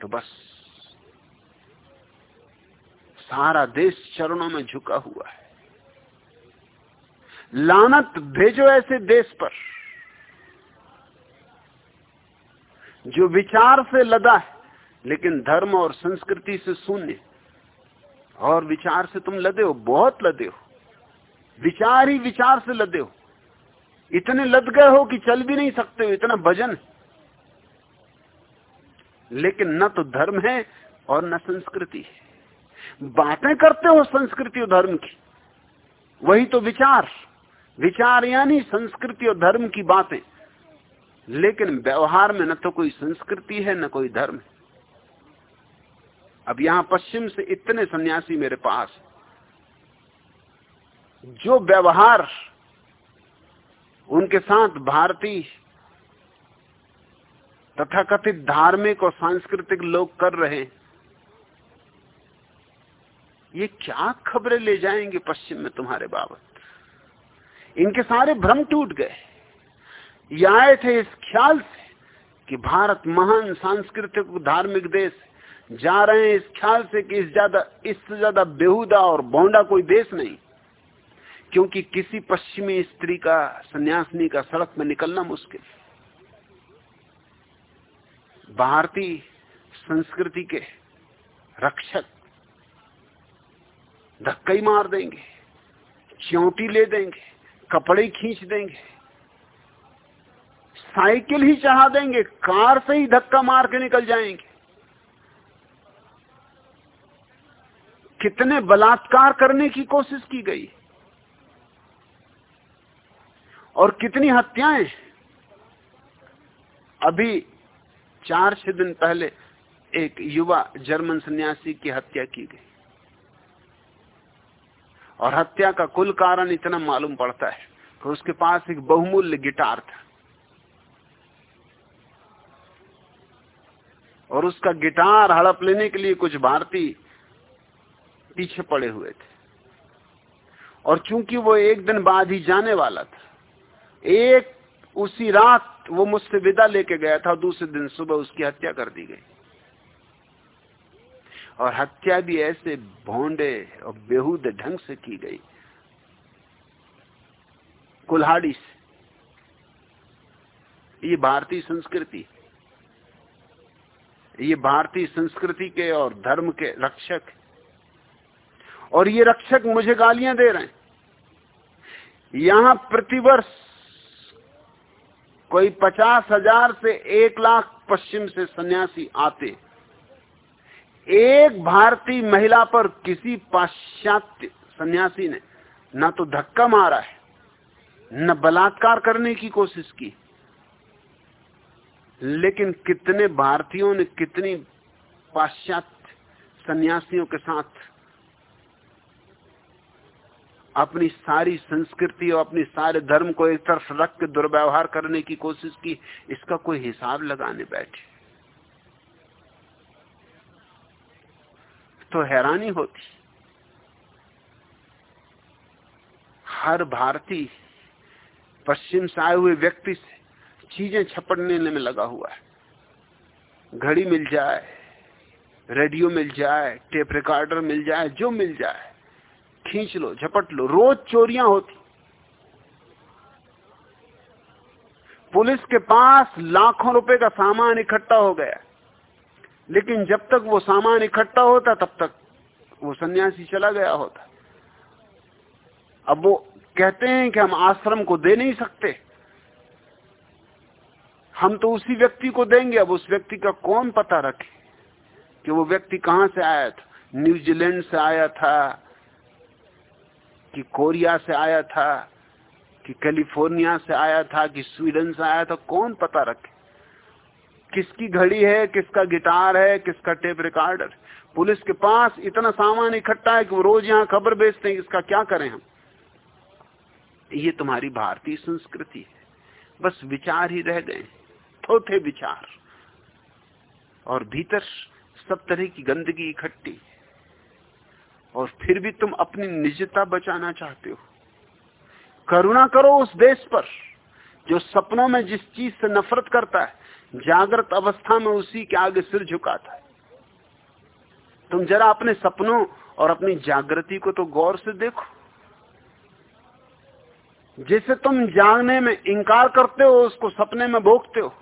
तो बस सारा देश चरणों में झुका हुआ है। लानत भेजो ऐसे देश पर जो विचार से लदा है, लेकिन धर्म और संस्कृति से शून्य। और विचार से तुम लदे हो, बहुत लदे हो। विचार ही विचार से लदे हो। इतने लद गए हो कि चल भी नहीं सकते हो, इतना भजन। लेकिन न तो धर्म है और न संस्कृति है। बातें करते हो संस्कृति और धर्म की। वही तो विचार। विचार यानी संस्कृति और धर्म की बातें। लेकिन व्यवहार में न तो कोई संस्कृति है, न कोई धर्म है। अब यहाँ पश्चिम से इतने सन्यासी मेरे पास जो व्यवहार उनके साथ भारतीय तथा कथित धार्मिक और सांस्कृतिक लोग कर रहे हैं, ये क्या खबरें ले जाएँगे पश्चिम में तुम्हारे बाबत? इनके सारे भ्रम टूट गए। ये आए थे इस ख्याल से कि भारत महान सांस्कृतिक धार्मिक देश जा रहे हैं इस ख्याल से कि इस ज़्यादा इससे ज़्यादा बेहुदा और बौंडा कोई देश नहीं। क्योंकि किसी पश्चिमी स्त्री का सन्यासनी का सड़क में निकलना मुश्किल। भारतीय संस्कृति के रक्षक धक्का मार देंगे च्योटी ले देंगे, कपड़े खींच देंगे, साइकिल ही चढ़ा देंगे, कार से ही धक्का मार के निकल जाएँगे। कितने बलात्कार करने की कोशिश की गई और कितनी हत्याएँ? अभी चार छह दिन पहले एक युवा जर्मन सन्यासी की हत्या की गई। और हत्या का कुल कारण इतना मालूम पड़ता है कि उसके पास एक बहुमूल्य गिटार था। और उसका गिटार हड़प लेने के लिए कुछ भारतीय पीछे पड़े हुए थे। और चूँकि वो एक दिन बाद ही जाने वाला था एक उसी रात वो मुझसे विदा लेके गया था, दूसरे दिन सुबह उसकी हत्या कर दी गई। और हत्या भी ऐसे भोंडे और बेहूद ढंग से की गई। कुल्हाड़ी से। ये भारतीय संस्कृति। ये भारतीय संस्कृति के और धर्म के रक्षक और ये रक्षक मुझे गालियाँ दे रहे हैं। यहाँ प्रतिवर्ष कोई पचास हज़ार से एक लाख पश्चिम से सन्यासी आते। एक भारतीय महिला पर किसी पाश्चात्य सन्यासी ने न तो धक्का मारा है, न बलात्कार करने की कोशिश की। लेकिन कितने भारतीयों ने कितनी पाश्चात्य सन्यासियों के साथ अपनी सारी संस्कृति और अपनी सारे धर्म को एक तरफ़ रख के दुर्व्यवहार करने की कोशिश की, इसका कोई हिसाब लगाने बैठे। तो हैरानी होती। हर भारतीय पश्चिम से आए हुए व्यक्ति से चीज़ें छपड़ने में लगा हुआ है। घड़ी मिल जाए, रेडियो मिल जाए, टेप रिकॉर्डर मिल जाए, जो मिल जाए खींच लो, झपट लो। रोज चोरियाँ होती। पुलिस के पास लाखों रुपए का सामान इकट्ठा हो गया। लेकिन जब तक वो सामान इकट्ठा होता, तब तक वो सन्यासी चला गया होता। अब वो कहते हैं कि हम आश्रम को दे नहीं सकते। हम तो उसी व्यक्ति को देंगे। अब उस व्यक्ति का कौन पता रखे कि वो व्यक्ति कहाँ से आया था? न्यूजीलैंड से आया था कि कोरिया से आया था, कि कैलिफ़ोर्निया से आया था, कि स्वीडन से आया था, कौन पता रखे? किसकी घड़ी है, किसका गिटार है, किसका टेप रिकॉर्डर? पुलिस के पास इतना सामान इकट्ठा है कि वो रोज यहाँ खबर बेचते हैं, इसका क्या करें हम? ये तुम्हारी भारतीय संस्कृति है। बस विचार ही रह गए थोथे विचार। और भीतर सब तरह की गंदगी इकट्ठी और फिर भी तुम अपनी निजता बचाना चाहते हो। करुणा करो उस देश पर, जो सपनों में जिस चीज़ से नफरत करता है, जागृत अवस्था में उसी के आगे सिर झुकाता है। तुम जरा अपने सपनों और अपनी जागृति को तो गौर से देखो। जिसे तुम जागने में इंकार करते हो, उसको सपने में भोगते हो।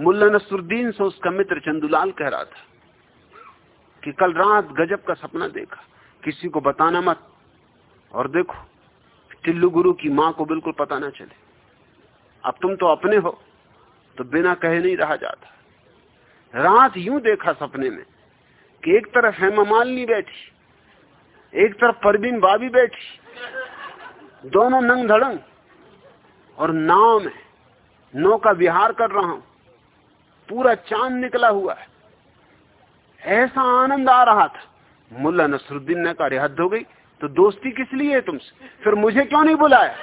मुल्ला नसरुद्दीन से उसका मित्र चंदुलाल कह रहा था कि कल रात गजब का सपना देखा। किसी को बताना मत। और देखो, टिल्लू गुरु की माँ को बिल्कुल पता ना चले। अब तुम तो अपने हो तो बिना कहे नहीं रहा जाता। रात यूँ देखा सपने में कि एक तरफ़ हेमा मालिनी बैठी, एक तरफ़ परवीन बाबी बैठी। दोनों नंग धड़ंग। और नाव में नौका विहार कर रहा हूँ। पूरा चाँद निकला हुआ है। ऐसा आनंद आ रहा था। मुल्ला नसरुद्दीन ने कहा हद हो गई। तो दोस्ती किस लिए है तुमसे? फिर मुझे क्यों नहीं बुलाया?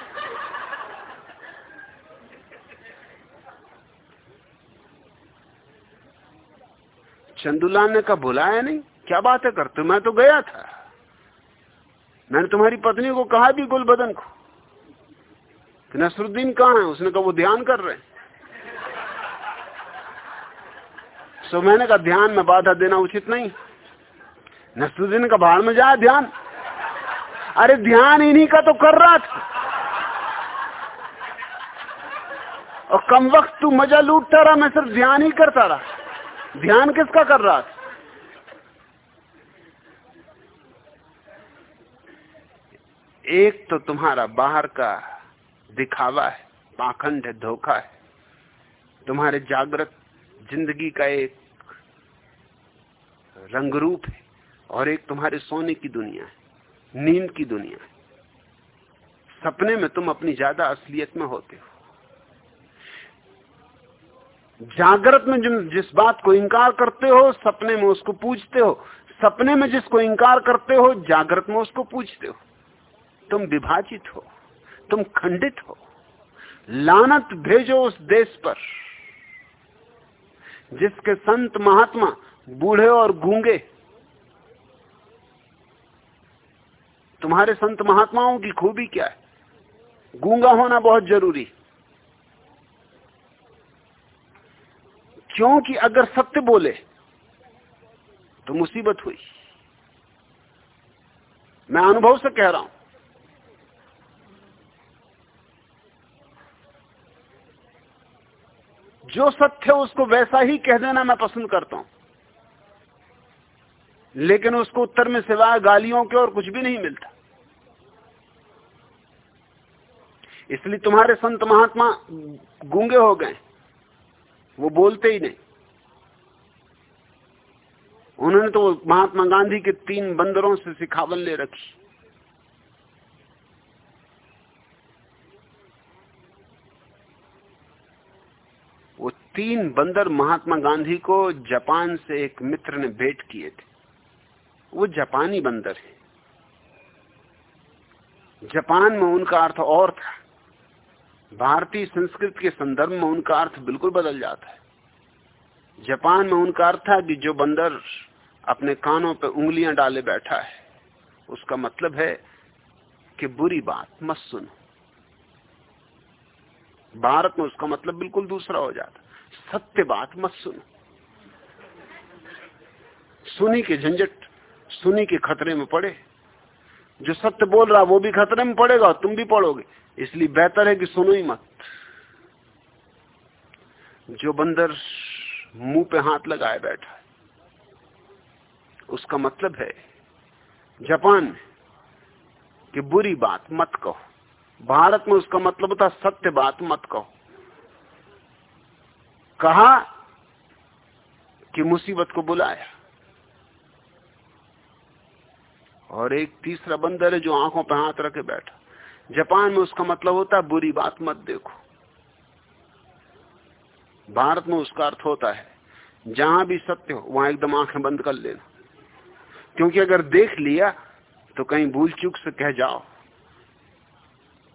चंदुलाल ने कहा, बुलाया नहीं? क्या बात है? करते मैं तो गया था। मैंने तुम्हारी पत्नी को कहा भी गुलबदन को। नसरुद्दीन कहा है? उसने कहा, वो ध्यान कर रहे हैं। सो मैंने कहा, ध्यान में बाधा देना उचित नहीं। नसरुद्दीन का भाड़ में जाए ध्यान। अरे, ध्यान इन्हीं का तो कर रहा था। और कम वक्त तू मज़ा लूटता रहा, मैं सिर्फ़ ध्यान ही करता रहा। ध्यान किसका कर रहा था? एक तो तुम्हारा बाहर का दिखावा है, पाखंड है, धोखा है। तुम्हारे जागृत ज़िंदगी का एक रंग रूप है और एक तुम्हारे सोने की दुनिया है, नींद की दुनिया है। सपने में तुम अपनी ज़्यादा असलियत में होते हो। जागृत में जिस बात को इंकार करते हो, सपने में उसको पूछते हो। सपने में जिसको इंकार करते हो, जागृत में उसको पूछते हो। तुम विभाजित हो, तुम खंडित हो। लानत भेजो उस देश पर, जिसके संत महात्मा बूढ़े और गूँगे। तुम्हारे संत महात्माओं की खूबी क्या है? गूँगा होना बहुत ज़रूरी। क्योंकि अगर सत्य बोले तो मुसीबत हुई। मैं अनुभव से कह रहा हूँ, जो सत्य उसको वैसा ही कह देना मैं पसंद करता हूँ। लेकिन उसको उत्तर में सिवाय गालियों के और कुछ भी नहीं मिलता। इसलिए तुम्हारे संत महात्मा गूँगे हो गए। वो बोलते ही नहीं। उन्होंने तो महात्मा गांधी के तीन बंदरों से सिखावन ले रखी। वो तीन बंदर महात्मा गांधी को जापान से एक मित्र ने भेंट किए थे। वो जापानी बंदर है। जापान में उनका अर्थ और था। भारतीय संस्कृति के संदर्भ में उनका अर्थ बिल्कुल बदल जाता है। जापान में उनका अर्थ था कि जो बंदर अपने कानों पर उंगलियाँ डाले बैठा है, उसका मतलब है कि बुरी बात मत सुनो। भारत में उसका मतलब बिल्कुल दूसरा हो जाता सत्य बात मत सुनो। सुनी के झंझट सुनी के खतरे में पड़े। जो सत्य बोल रहा, वो भी खतरे में पड़ेगा तुम भी पड़ोगे इसलिए बेहतर है कि सुनो ही मत। जो बंदर मुँह पे हाथ लगाए बैठा है, उसका मतलब है, जापान में कि बुरी बात मत कहो। भारत में उसका मतलब था, सत्य बात मत कहो। कहा कि मुसीबत को बुलाया। और एक तीसरा बंदर है जो आँखों पर हाथ रखे बैठा। जापान में उसका मतलब होता है, बुरी बात मत देखो। भारत में उसका अर्थ होता है, जहाँ भी सत्य हो, वहाँ एकदम आँखें बंद कर लेना। क्योंकि अगर देख लिया तो कहीं भूल चूक से कह जाओ।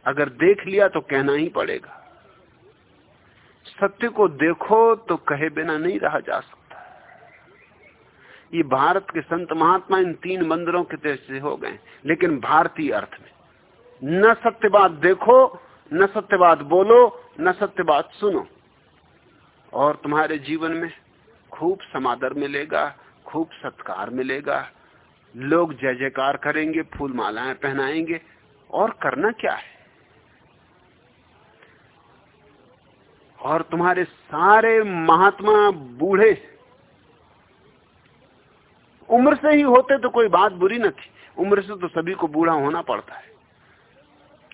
अगर देख लिया तो कहना ही पड़ेगा। सत्य को देखो तो कहे बिना नहीं रहा जा सकता। ये भारत के संत महात्मा इन तीन मंदिरों के तरह से हो गए। लेकिन भारतीय अर्थ में, न सत्य बात देखो, न सत्य बात बोलो, न सत्य बात सुनो। और तुम्हारे जीवन में खूब समादर मिलेगा, खूब सत्कार मिलेगा। लोग जय जयकार करेंगे, फूल मालाएँ पहनाएँगे। और करना क्या है? और तुम्हारे सारे महात्मा बूढ़े उम्र से ही होते तो कोई बात बुरी न थी। उम्र से तो सभी को बूढ़ा होना पड़ता है।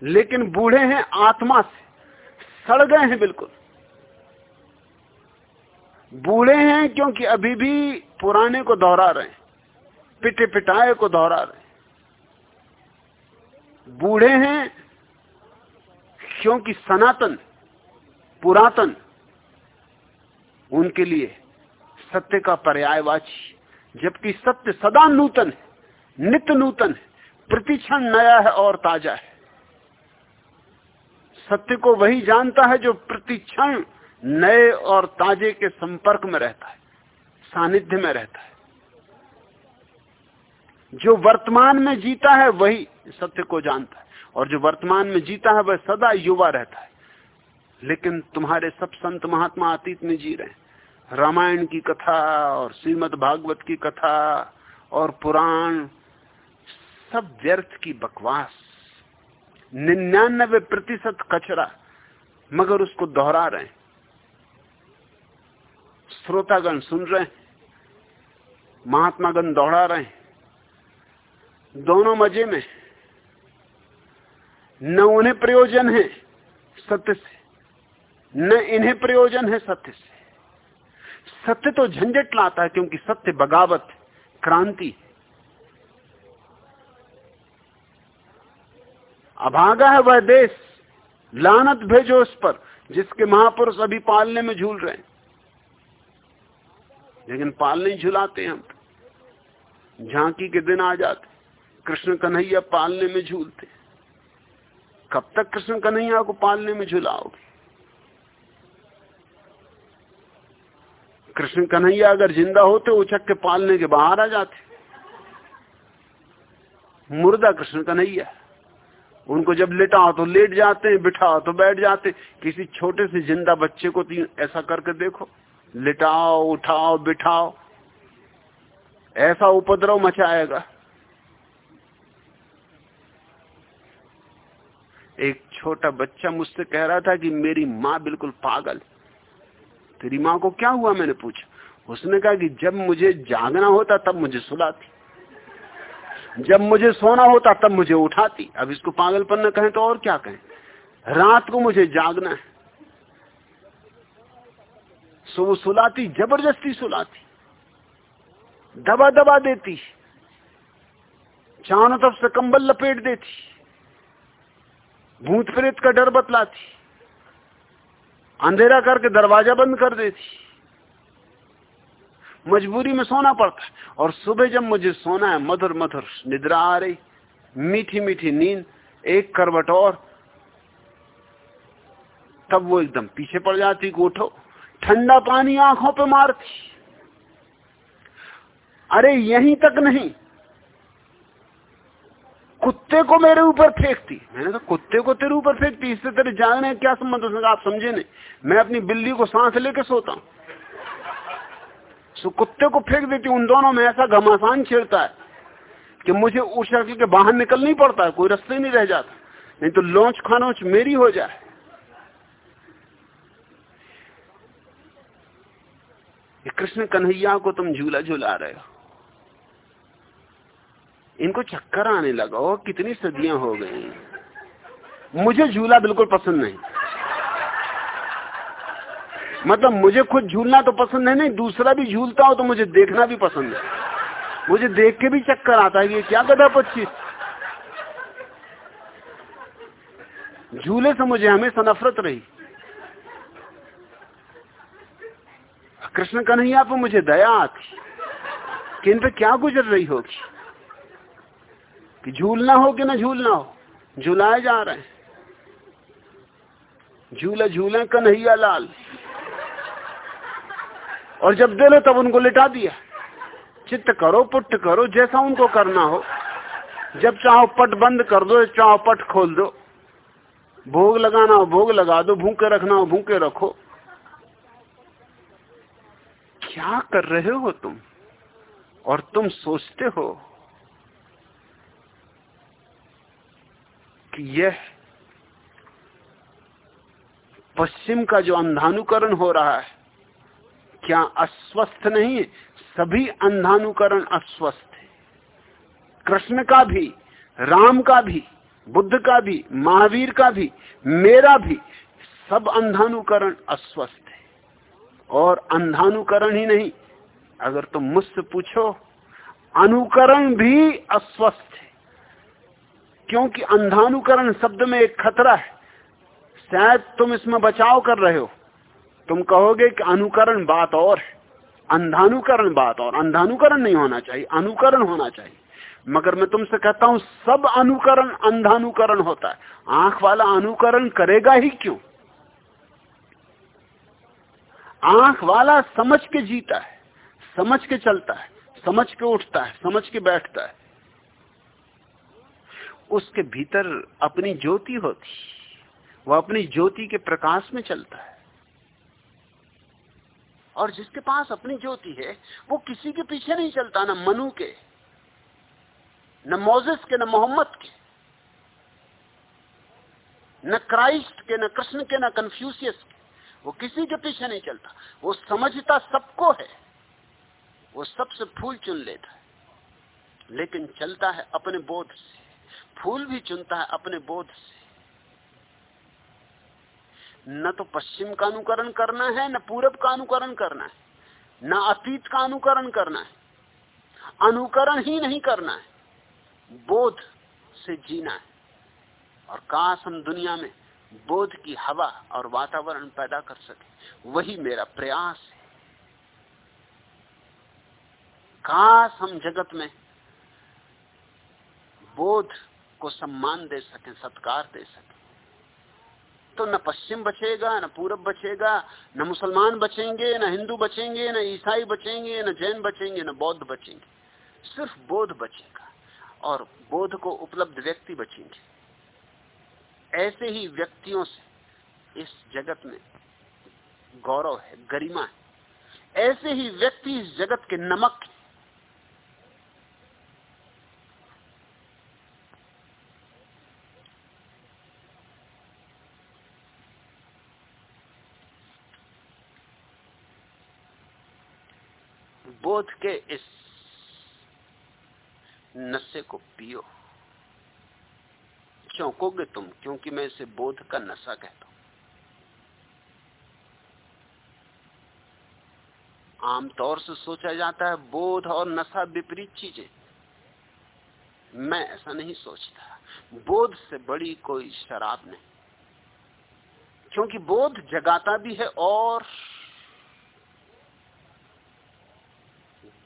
लेकिन बूढ़े हैं आत्मा से। सड़ गए हैं बिल्कुल। बूढ़े हैं क्योंकि अभी भी पुराने को दोहरा रहे हैं। पिटे पिटाए को दोहरा रहे हैं। बूढ़े हैं क्योंकि सनातन, पुरातन, उनके लिए सत्य का पर्यायवाची। जबकि सत्य सदा नूतन है नित्य नूतन है, प्रतिक्षण नया है और ताज़ा है। सत्य को वही जानता है जो प्रतिक्षण नए और ताजे के संपर्क में रहता है, सानिध्य में रहता है। जो वर्तमान में जीता है, वही सत्य को जानता है। और जो वर्तमान में जीता है, वह सदा युवा रहता है। लेकिन तुम्हारे सब संत महात्मा अतीत में जी रहे हैं। रामायण की कथा और श्रीमद भागवत की कथा और पुराण सब व्यर्थ की बकवास। निन्यानबे प्रतिशत कचरा, मगर उसको दोहरा रहे हैं। श्रोतागण सुन रहे हैं, महात्मागण दोहरा रहे हैं। दोनों मज़े में न उन्हें प्रयोजन है सत्य से, न इन्हें प्रयोजन है सत्य से। सत्य तो झंझट लाता है क्योंकि सत्य बगावत, क्रांति। अभागा है वह देश, लानत भेजो उस पर, जिसके महापुरुष अभी पालने में झूल रहे हैं। लेकिन पाल नहीं झुलाते हम। झांकी के दिन आ जाते। कृष्ण कन्हैया पालने में झूलते। कब तक कृष्ण कन्हैया को पालने में झुलाओगे? कृष्ण कन्हैया अगर ज़िंदा होते उचक के पालने के बाहर आ जाते। मुर्दा कृष्ण कन्हैया। उनको जब लेटाओ तो लेट जाते हैं बिठाओ तो बैठ जाते। किसी छोटे से ज़िंदा बच्चे को तीन ऐसा करके देखो। लिटाओ, उठाओ, बिठाओ। ऐसा उपद्रव मचाएगा। एक छोटा बच्चा मुझसे कह रहा था कि मेरी माँ बिल्कुल पागल तेरी माँ को क्या हुआ मैंने पूछा? उसने कहा कि जब मुझे जागना होता तब मुझे सुलाती। जब मुझे सोना होता तब मुझे उठाती। अब इसको पागलपन न कहें तो और क्या कहें? रात को मुझे जागना है। सो वो सुलाती, ज़बरदस्ती सुलाती। दबा दबा देती। चारों तरफ़ से कंबल लपेट देती। भूत प्रेत का डर बतलाती। अंधेरा करके दरवाज़ा बंद कर देती। मजबूरी में सोना पड़ता है। और सुबह जब मुझे सोना है, मधुर मधुर निद्रा आ रही। मीठी मीठी नींद, एक करवट और। तब वो एकदम पीछे पड़ जाती उठो। ठंडा पानी आँखों पे मारती। अरे यहीं तक नहीं कुत्ते को मेरे ऊपर फेंकती। मैंने कहा, कुत्ते को तेरे ऊपर फेंकती, इससे तेरे जानने क्या संबंध उसने आप समझे नहीं। मैं अपनी बिल्ली को सांस लेके सोता हूँ। सो कुत्ते को फेंक देती उन दोनों में ऐसा घमासान छिड़ता है कि मुझे उस शक्ल के बाहर निकल नहीं पड़ता कोई रस्ते नहीं रह जाता। नहीं तो लौच खानोच मेरी हो जाए। कृष्ण कन्हैया को तुम झूला झूला रहे हो। इनको चक्कर आने लगा हो कितनी सदियाँ हो गई। मुझे झूला बिल्कुल पसंद नहीं। मतलब मुझे खुद झूलना तो पसंद है, नहीं, दूसरा भी झूलता हो तो मुझे देखना भी पसंद है। मुझे देख के भी चक्कर आता है, ये क्या गधा पच्चीस झूले से मुझे हमेशा नफरत रही। कृष्ण कन्हैया पर मुझे दया आती। कि इन पे क्या गुजर रही होगी? कि झूलना हो कि ना झूलना हो, झूलाए जा रहे हैं। झूला झूले कन्हैया लाल। और जब दे लो तब उनको लिटा दिया। चित्त करो पुट करो, जैसा उनको करना हो। जब चाहो पट बंद कर दो, चाहो पट खोल दो। भोग लगाना हो, भोग लगा दो, भूखे रखना हो, भूखे रखो। क्या कर रहे हो तुम? और तुम सोचते हो कि यह पश्चिम का जो अंधानुकरण हो रहा है, क्या अस्वस्थ नहीं? है सभी अंधानुकरण अस्वस्थ है। कृष्ण का भी, राम का भी, बुद्ध का भी, महावीर का भी, मेरा भी, सब अंधानुकरण अस्वस्थ है। और अंधानुकरण ही नहीं, अगर तुम मुझसे पूछो, अनुकरण भी अस्वस्थ है। क्योंकि अंधानुकरण शब्द में एक खतरा है। शायद तुम इसमें बचाव कर रहे हो। तुम कहोगे कि अनुकरण बात और अंधानुकरण बात और। अंधानुकरण नहीं होना चाहिए, अनुकरण होना चाहिए। मगर मैं तुमसे कहता हूँ, सब अनुकरण अंधानुकरण होता है। आँख वाला अनुकरण करेगा ही क्यों? आँख वाला समझ के जीता है, समझ के चलता है, समझ के उठता है, समझ के बैठता है। उसके भीतर अपनी ज्योति होती वो अपनी ज्योति के प्रकाश में चलता है। और जिसके पास अपनी ज्योति है, वो किसी के पीछे नहीं चलता, ना मनु के, न मोजिस के, न मोहम्मद के, न क्राइस्ट के, न कृष्ण के, न कंफ्यूसियस के। वो किसी के पीछे नहीं चलता। वो समझता सबको है। वो सबसे फूल चुन लेता है। लेकिन चलता है अपने बोध से। फूल भी चुनता है अपने बोध से। न तो पश्चिम का अनुकरण करना है, न पूरब का अनुकरण करना है, न अतीत का अनुकरण करना है। अनुकरण ही नहीं करना है, बोध से जीना है। और काश हम दुनिया में बोध की हवा और वातावरण पैदा कर सके, वही मेरा प्रयास है। काश हम जगत में बोध को सम्मान दे सके, सत्कार दे सके। तो न पश्चिम बचेगा, न पूरब बचेगा, न मुसलमान बचेंगे, न हिंदू बचेंगे, न ईसाई बचेंगे, न जैन बचेंगे, न बौद्ध बचेंगे। सिर्फ़ बोध बचेगा और बोध को उपलब्ध व्यक्ति बचेंगे। ऐसे ही व्यक्तियों से इस जगत में गौरव है, गरिमा है। ऐसे ही व्यक्ति इस जगत के नमक है बोध के इस नशे को पियो। चौंकोगे तुम? क्योंकि मैं इसे बोध का नशा कहता हूँ। आमतौर से सोचा जाता है बोध और नशा विपरीत चीज़ें। मैं ऐसा नहीं सोचता। बोध से बड़ी कोई शराब नहीं। क्योंकि बोध जगाता भी है और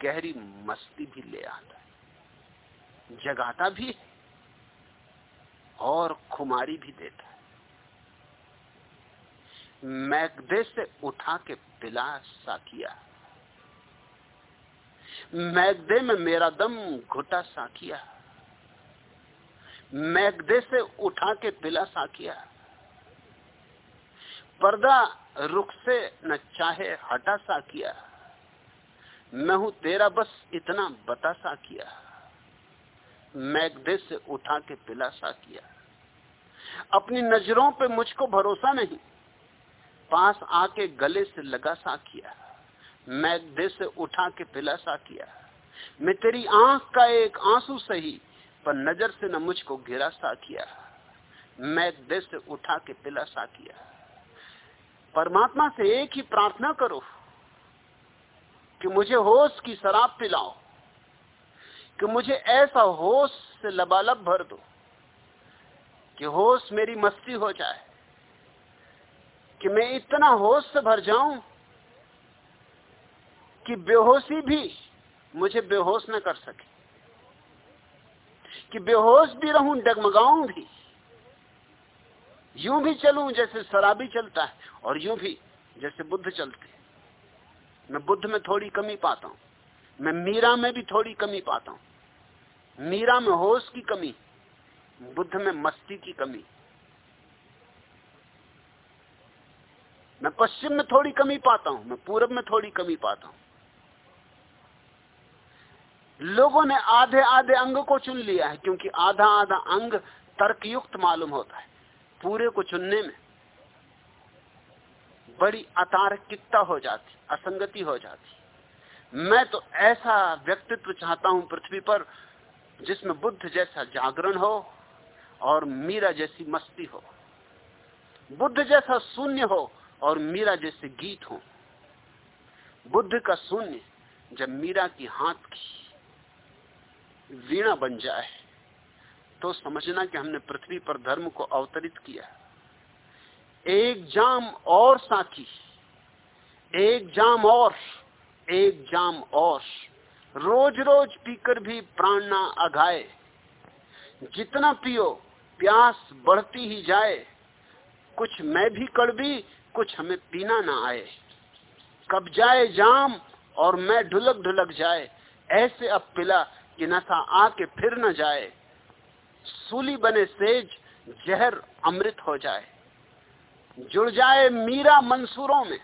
गहरी मस्ती भी ले आता है। जगाता भी है और खुमारी भी देता है। मैगदे से उठा के पिला साकिया मैगदे में मेरा दम घुटा साकिया मैगदे से उठा के पिला साकिया पर्दा रुख से न चाहे हटा सा किया। मैं हूँ तेरा बस इतना बता सा किया मैगदे से उठा के पिला सा किया। अपनी नज़रों पे मुझको भरोसा नहीं। पास आके गले से लगा सा किया मैगदे से उठा के पिला सा किया। मैं तेरी आँख का एक आँसू सही, पर नज़र से न मुझको गिरा सा किया मैगदे से उठा के पिला सा किया। परमात्मा से एक ही प्रार्थना करो। कि मुझे होश की शराब पिलाओ, कि मुझे ऐसा होश से लबालब भर दो, कि होश मेरी मस्ती हो जाए, कि मैं इतना होश से भर जाऊँ कि बेहोशी भी मुझे बेहोश न कर सके, कि बेहोश भी रहूँ, डगमगाऊं भी। यूँ भी चलूँ जैसे शराबी चलता है और यूँ भी जैसे बुद्ध चलते मैं बुद्ध में थोड़ी कमी पाता हूँ। मैं मीरा में भी थोड़ी कमी पाता हूँ। मीरा में होश की कमी, बुद्ध में मस्ती की कमी। मैं पश्चिम में थोड़ी कमी पाता हूँ, मैं पूरब में थोड़ी कमी पाता हूँ। लोगों ने आधे आधे अंग को चुन लिया है, क्योंकि आधा आधा अंग तर्कयुक्त मालूम होता है, पूरे को चुनने में। बड़ी अतार्किकता हो जाती, असंगति हो जाती। मैं तो ऐसा व्यक्तित्व चाहता हूँ पृथ्वी पर, जिसमें बुद्ध जैसा जागरण हो और मीरा जैसी मस्ती हो। बुद्ध जैसा शून्य हो और मीरा जैसे गीत हो। बुद्ध का शून्य जब मीरा की हाथ की वीणा बन जाए तो समझना कि हमने पृथ्वी पर धर्म को अवतरित किया एक जाम और साथी, एक जाम और, एक जाम और। रोज रोज पीकर भी प्राण ना अघाए। जितना पियो, प्यास बढ़ती ही जाए। कुछ मैं भी कड़वी कुछ हमें पीना ना आए। कब जाए जाम और मैं ढुलक ढुलक जाए, ऐसे अब पिला कि नशा आके फिर न जाए। सूली बने सेज, जहर अमृत हो जाए। जुड़ जाए मीरा मंसूरों में।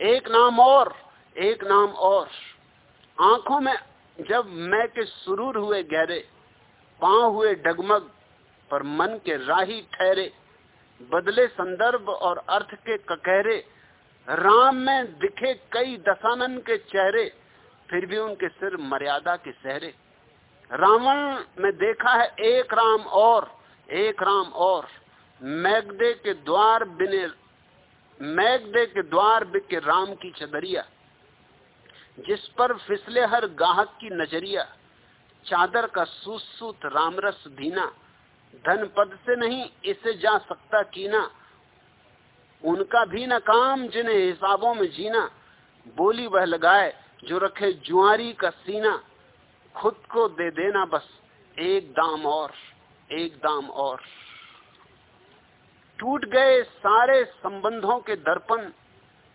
एक नाम और, एक नाम और। आँखों में जब मैं के सुरूर हुए गहरे, पाँव हुए डगमग, पर मन के राही ठहरे, बदले संदर्भ और अर्थ के ककहरे, राम में दिखे कई दशानन के चेहरे, फिर भी उनके सिर मर्यादा के सहरे। रावण में देखा है एक राम और, एक राम और। मैगदे के द्वार बिने, मैगदे के द्वार बिके राम की चदरिया, जिस पर फिसले हर गाहक की नज़रिया, चादर का सुसूत रामरस धीना, धन पद से नहीं इसे जा सकता कीना, उनका भी न काम जिन्हें हिसाबों में जीना, बोली वह लगाए जो रखे जुआरी का सीना, खुद को दे देना बस, एक दाम और, एक दाम और। टूट गए सारे संबंधों के दर्पण,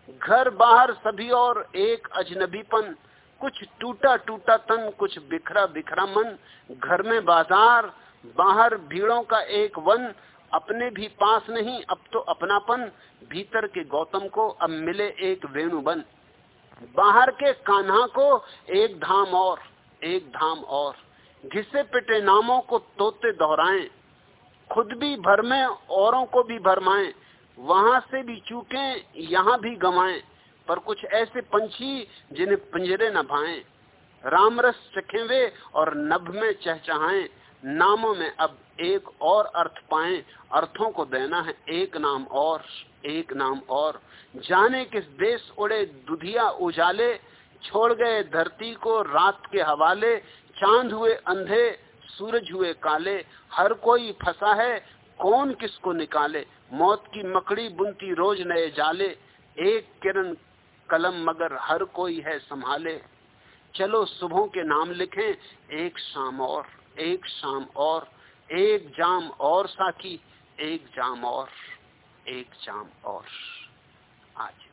घर बाहर सभी और एक अजनबीपन, कुछ टूटा टूटा तन, कुछ बिखरा बिखरा मन, घर में बाज़ार, बाहर भीड़ों का एक वन, अपने भी पास नहीं, अब तो अपनापन, भीतर के गौतम को अब मिले एक वेणुबन। बाहर के कान्हा को एक धाम और, एक धाम और, घिसे पिटे नामों को तोते दोहराएँ। खुद भी भरमे औरों को भी भरमाएँ वहाँ से भी चूके, यहाँ भी गवाएँ। पर कुछ ऐसे पंछी जिन्हें पिंजरे न भाएँ। रामरस चखे वे और नभ में चहचहाएँ। नामों में अब एक और अर्थ पाएँ। अर्थों को देना है एक नाम और, एक नाम और। जाने किस देश उड़े दुधिया उजाले। छोड़ गए धरती को रात के हवाले। चाँद हुए अंधे सूरज हुए काले, हर कोई फंसा है, कौन किसको निकाले? मौत की मकड़ी बुनती रोज नए जाले, एक किरण कलम मगर हर कोई है संभाले। चलो सुबह के नाम लिखें, एक शाम और, एक शाम और, एक जाम और साकी एक जाम और, एक जाम और। आज।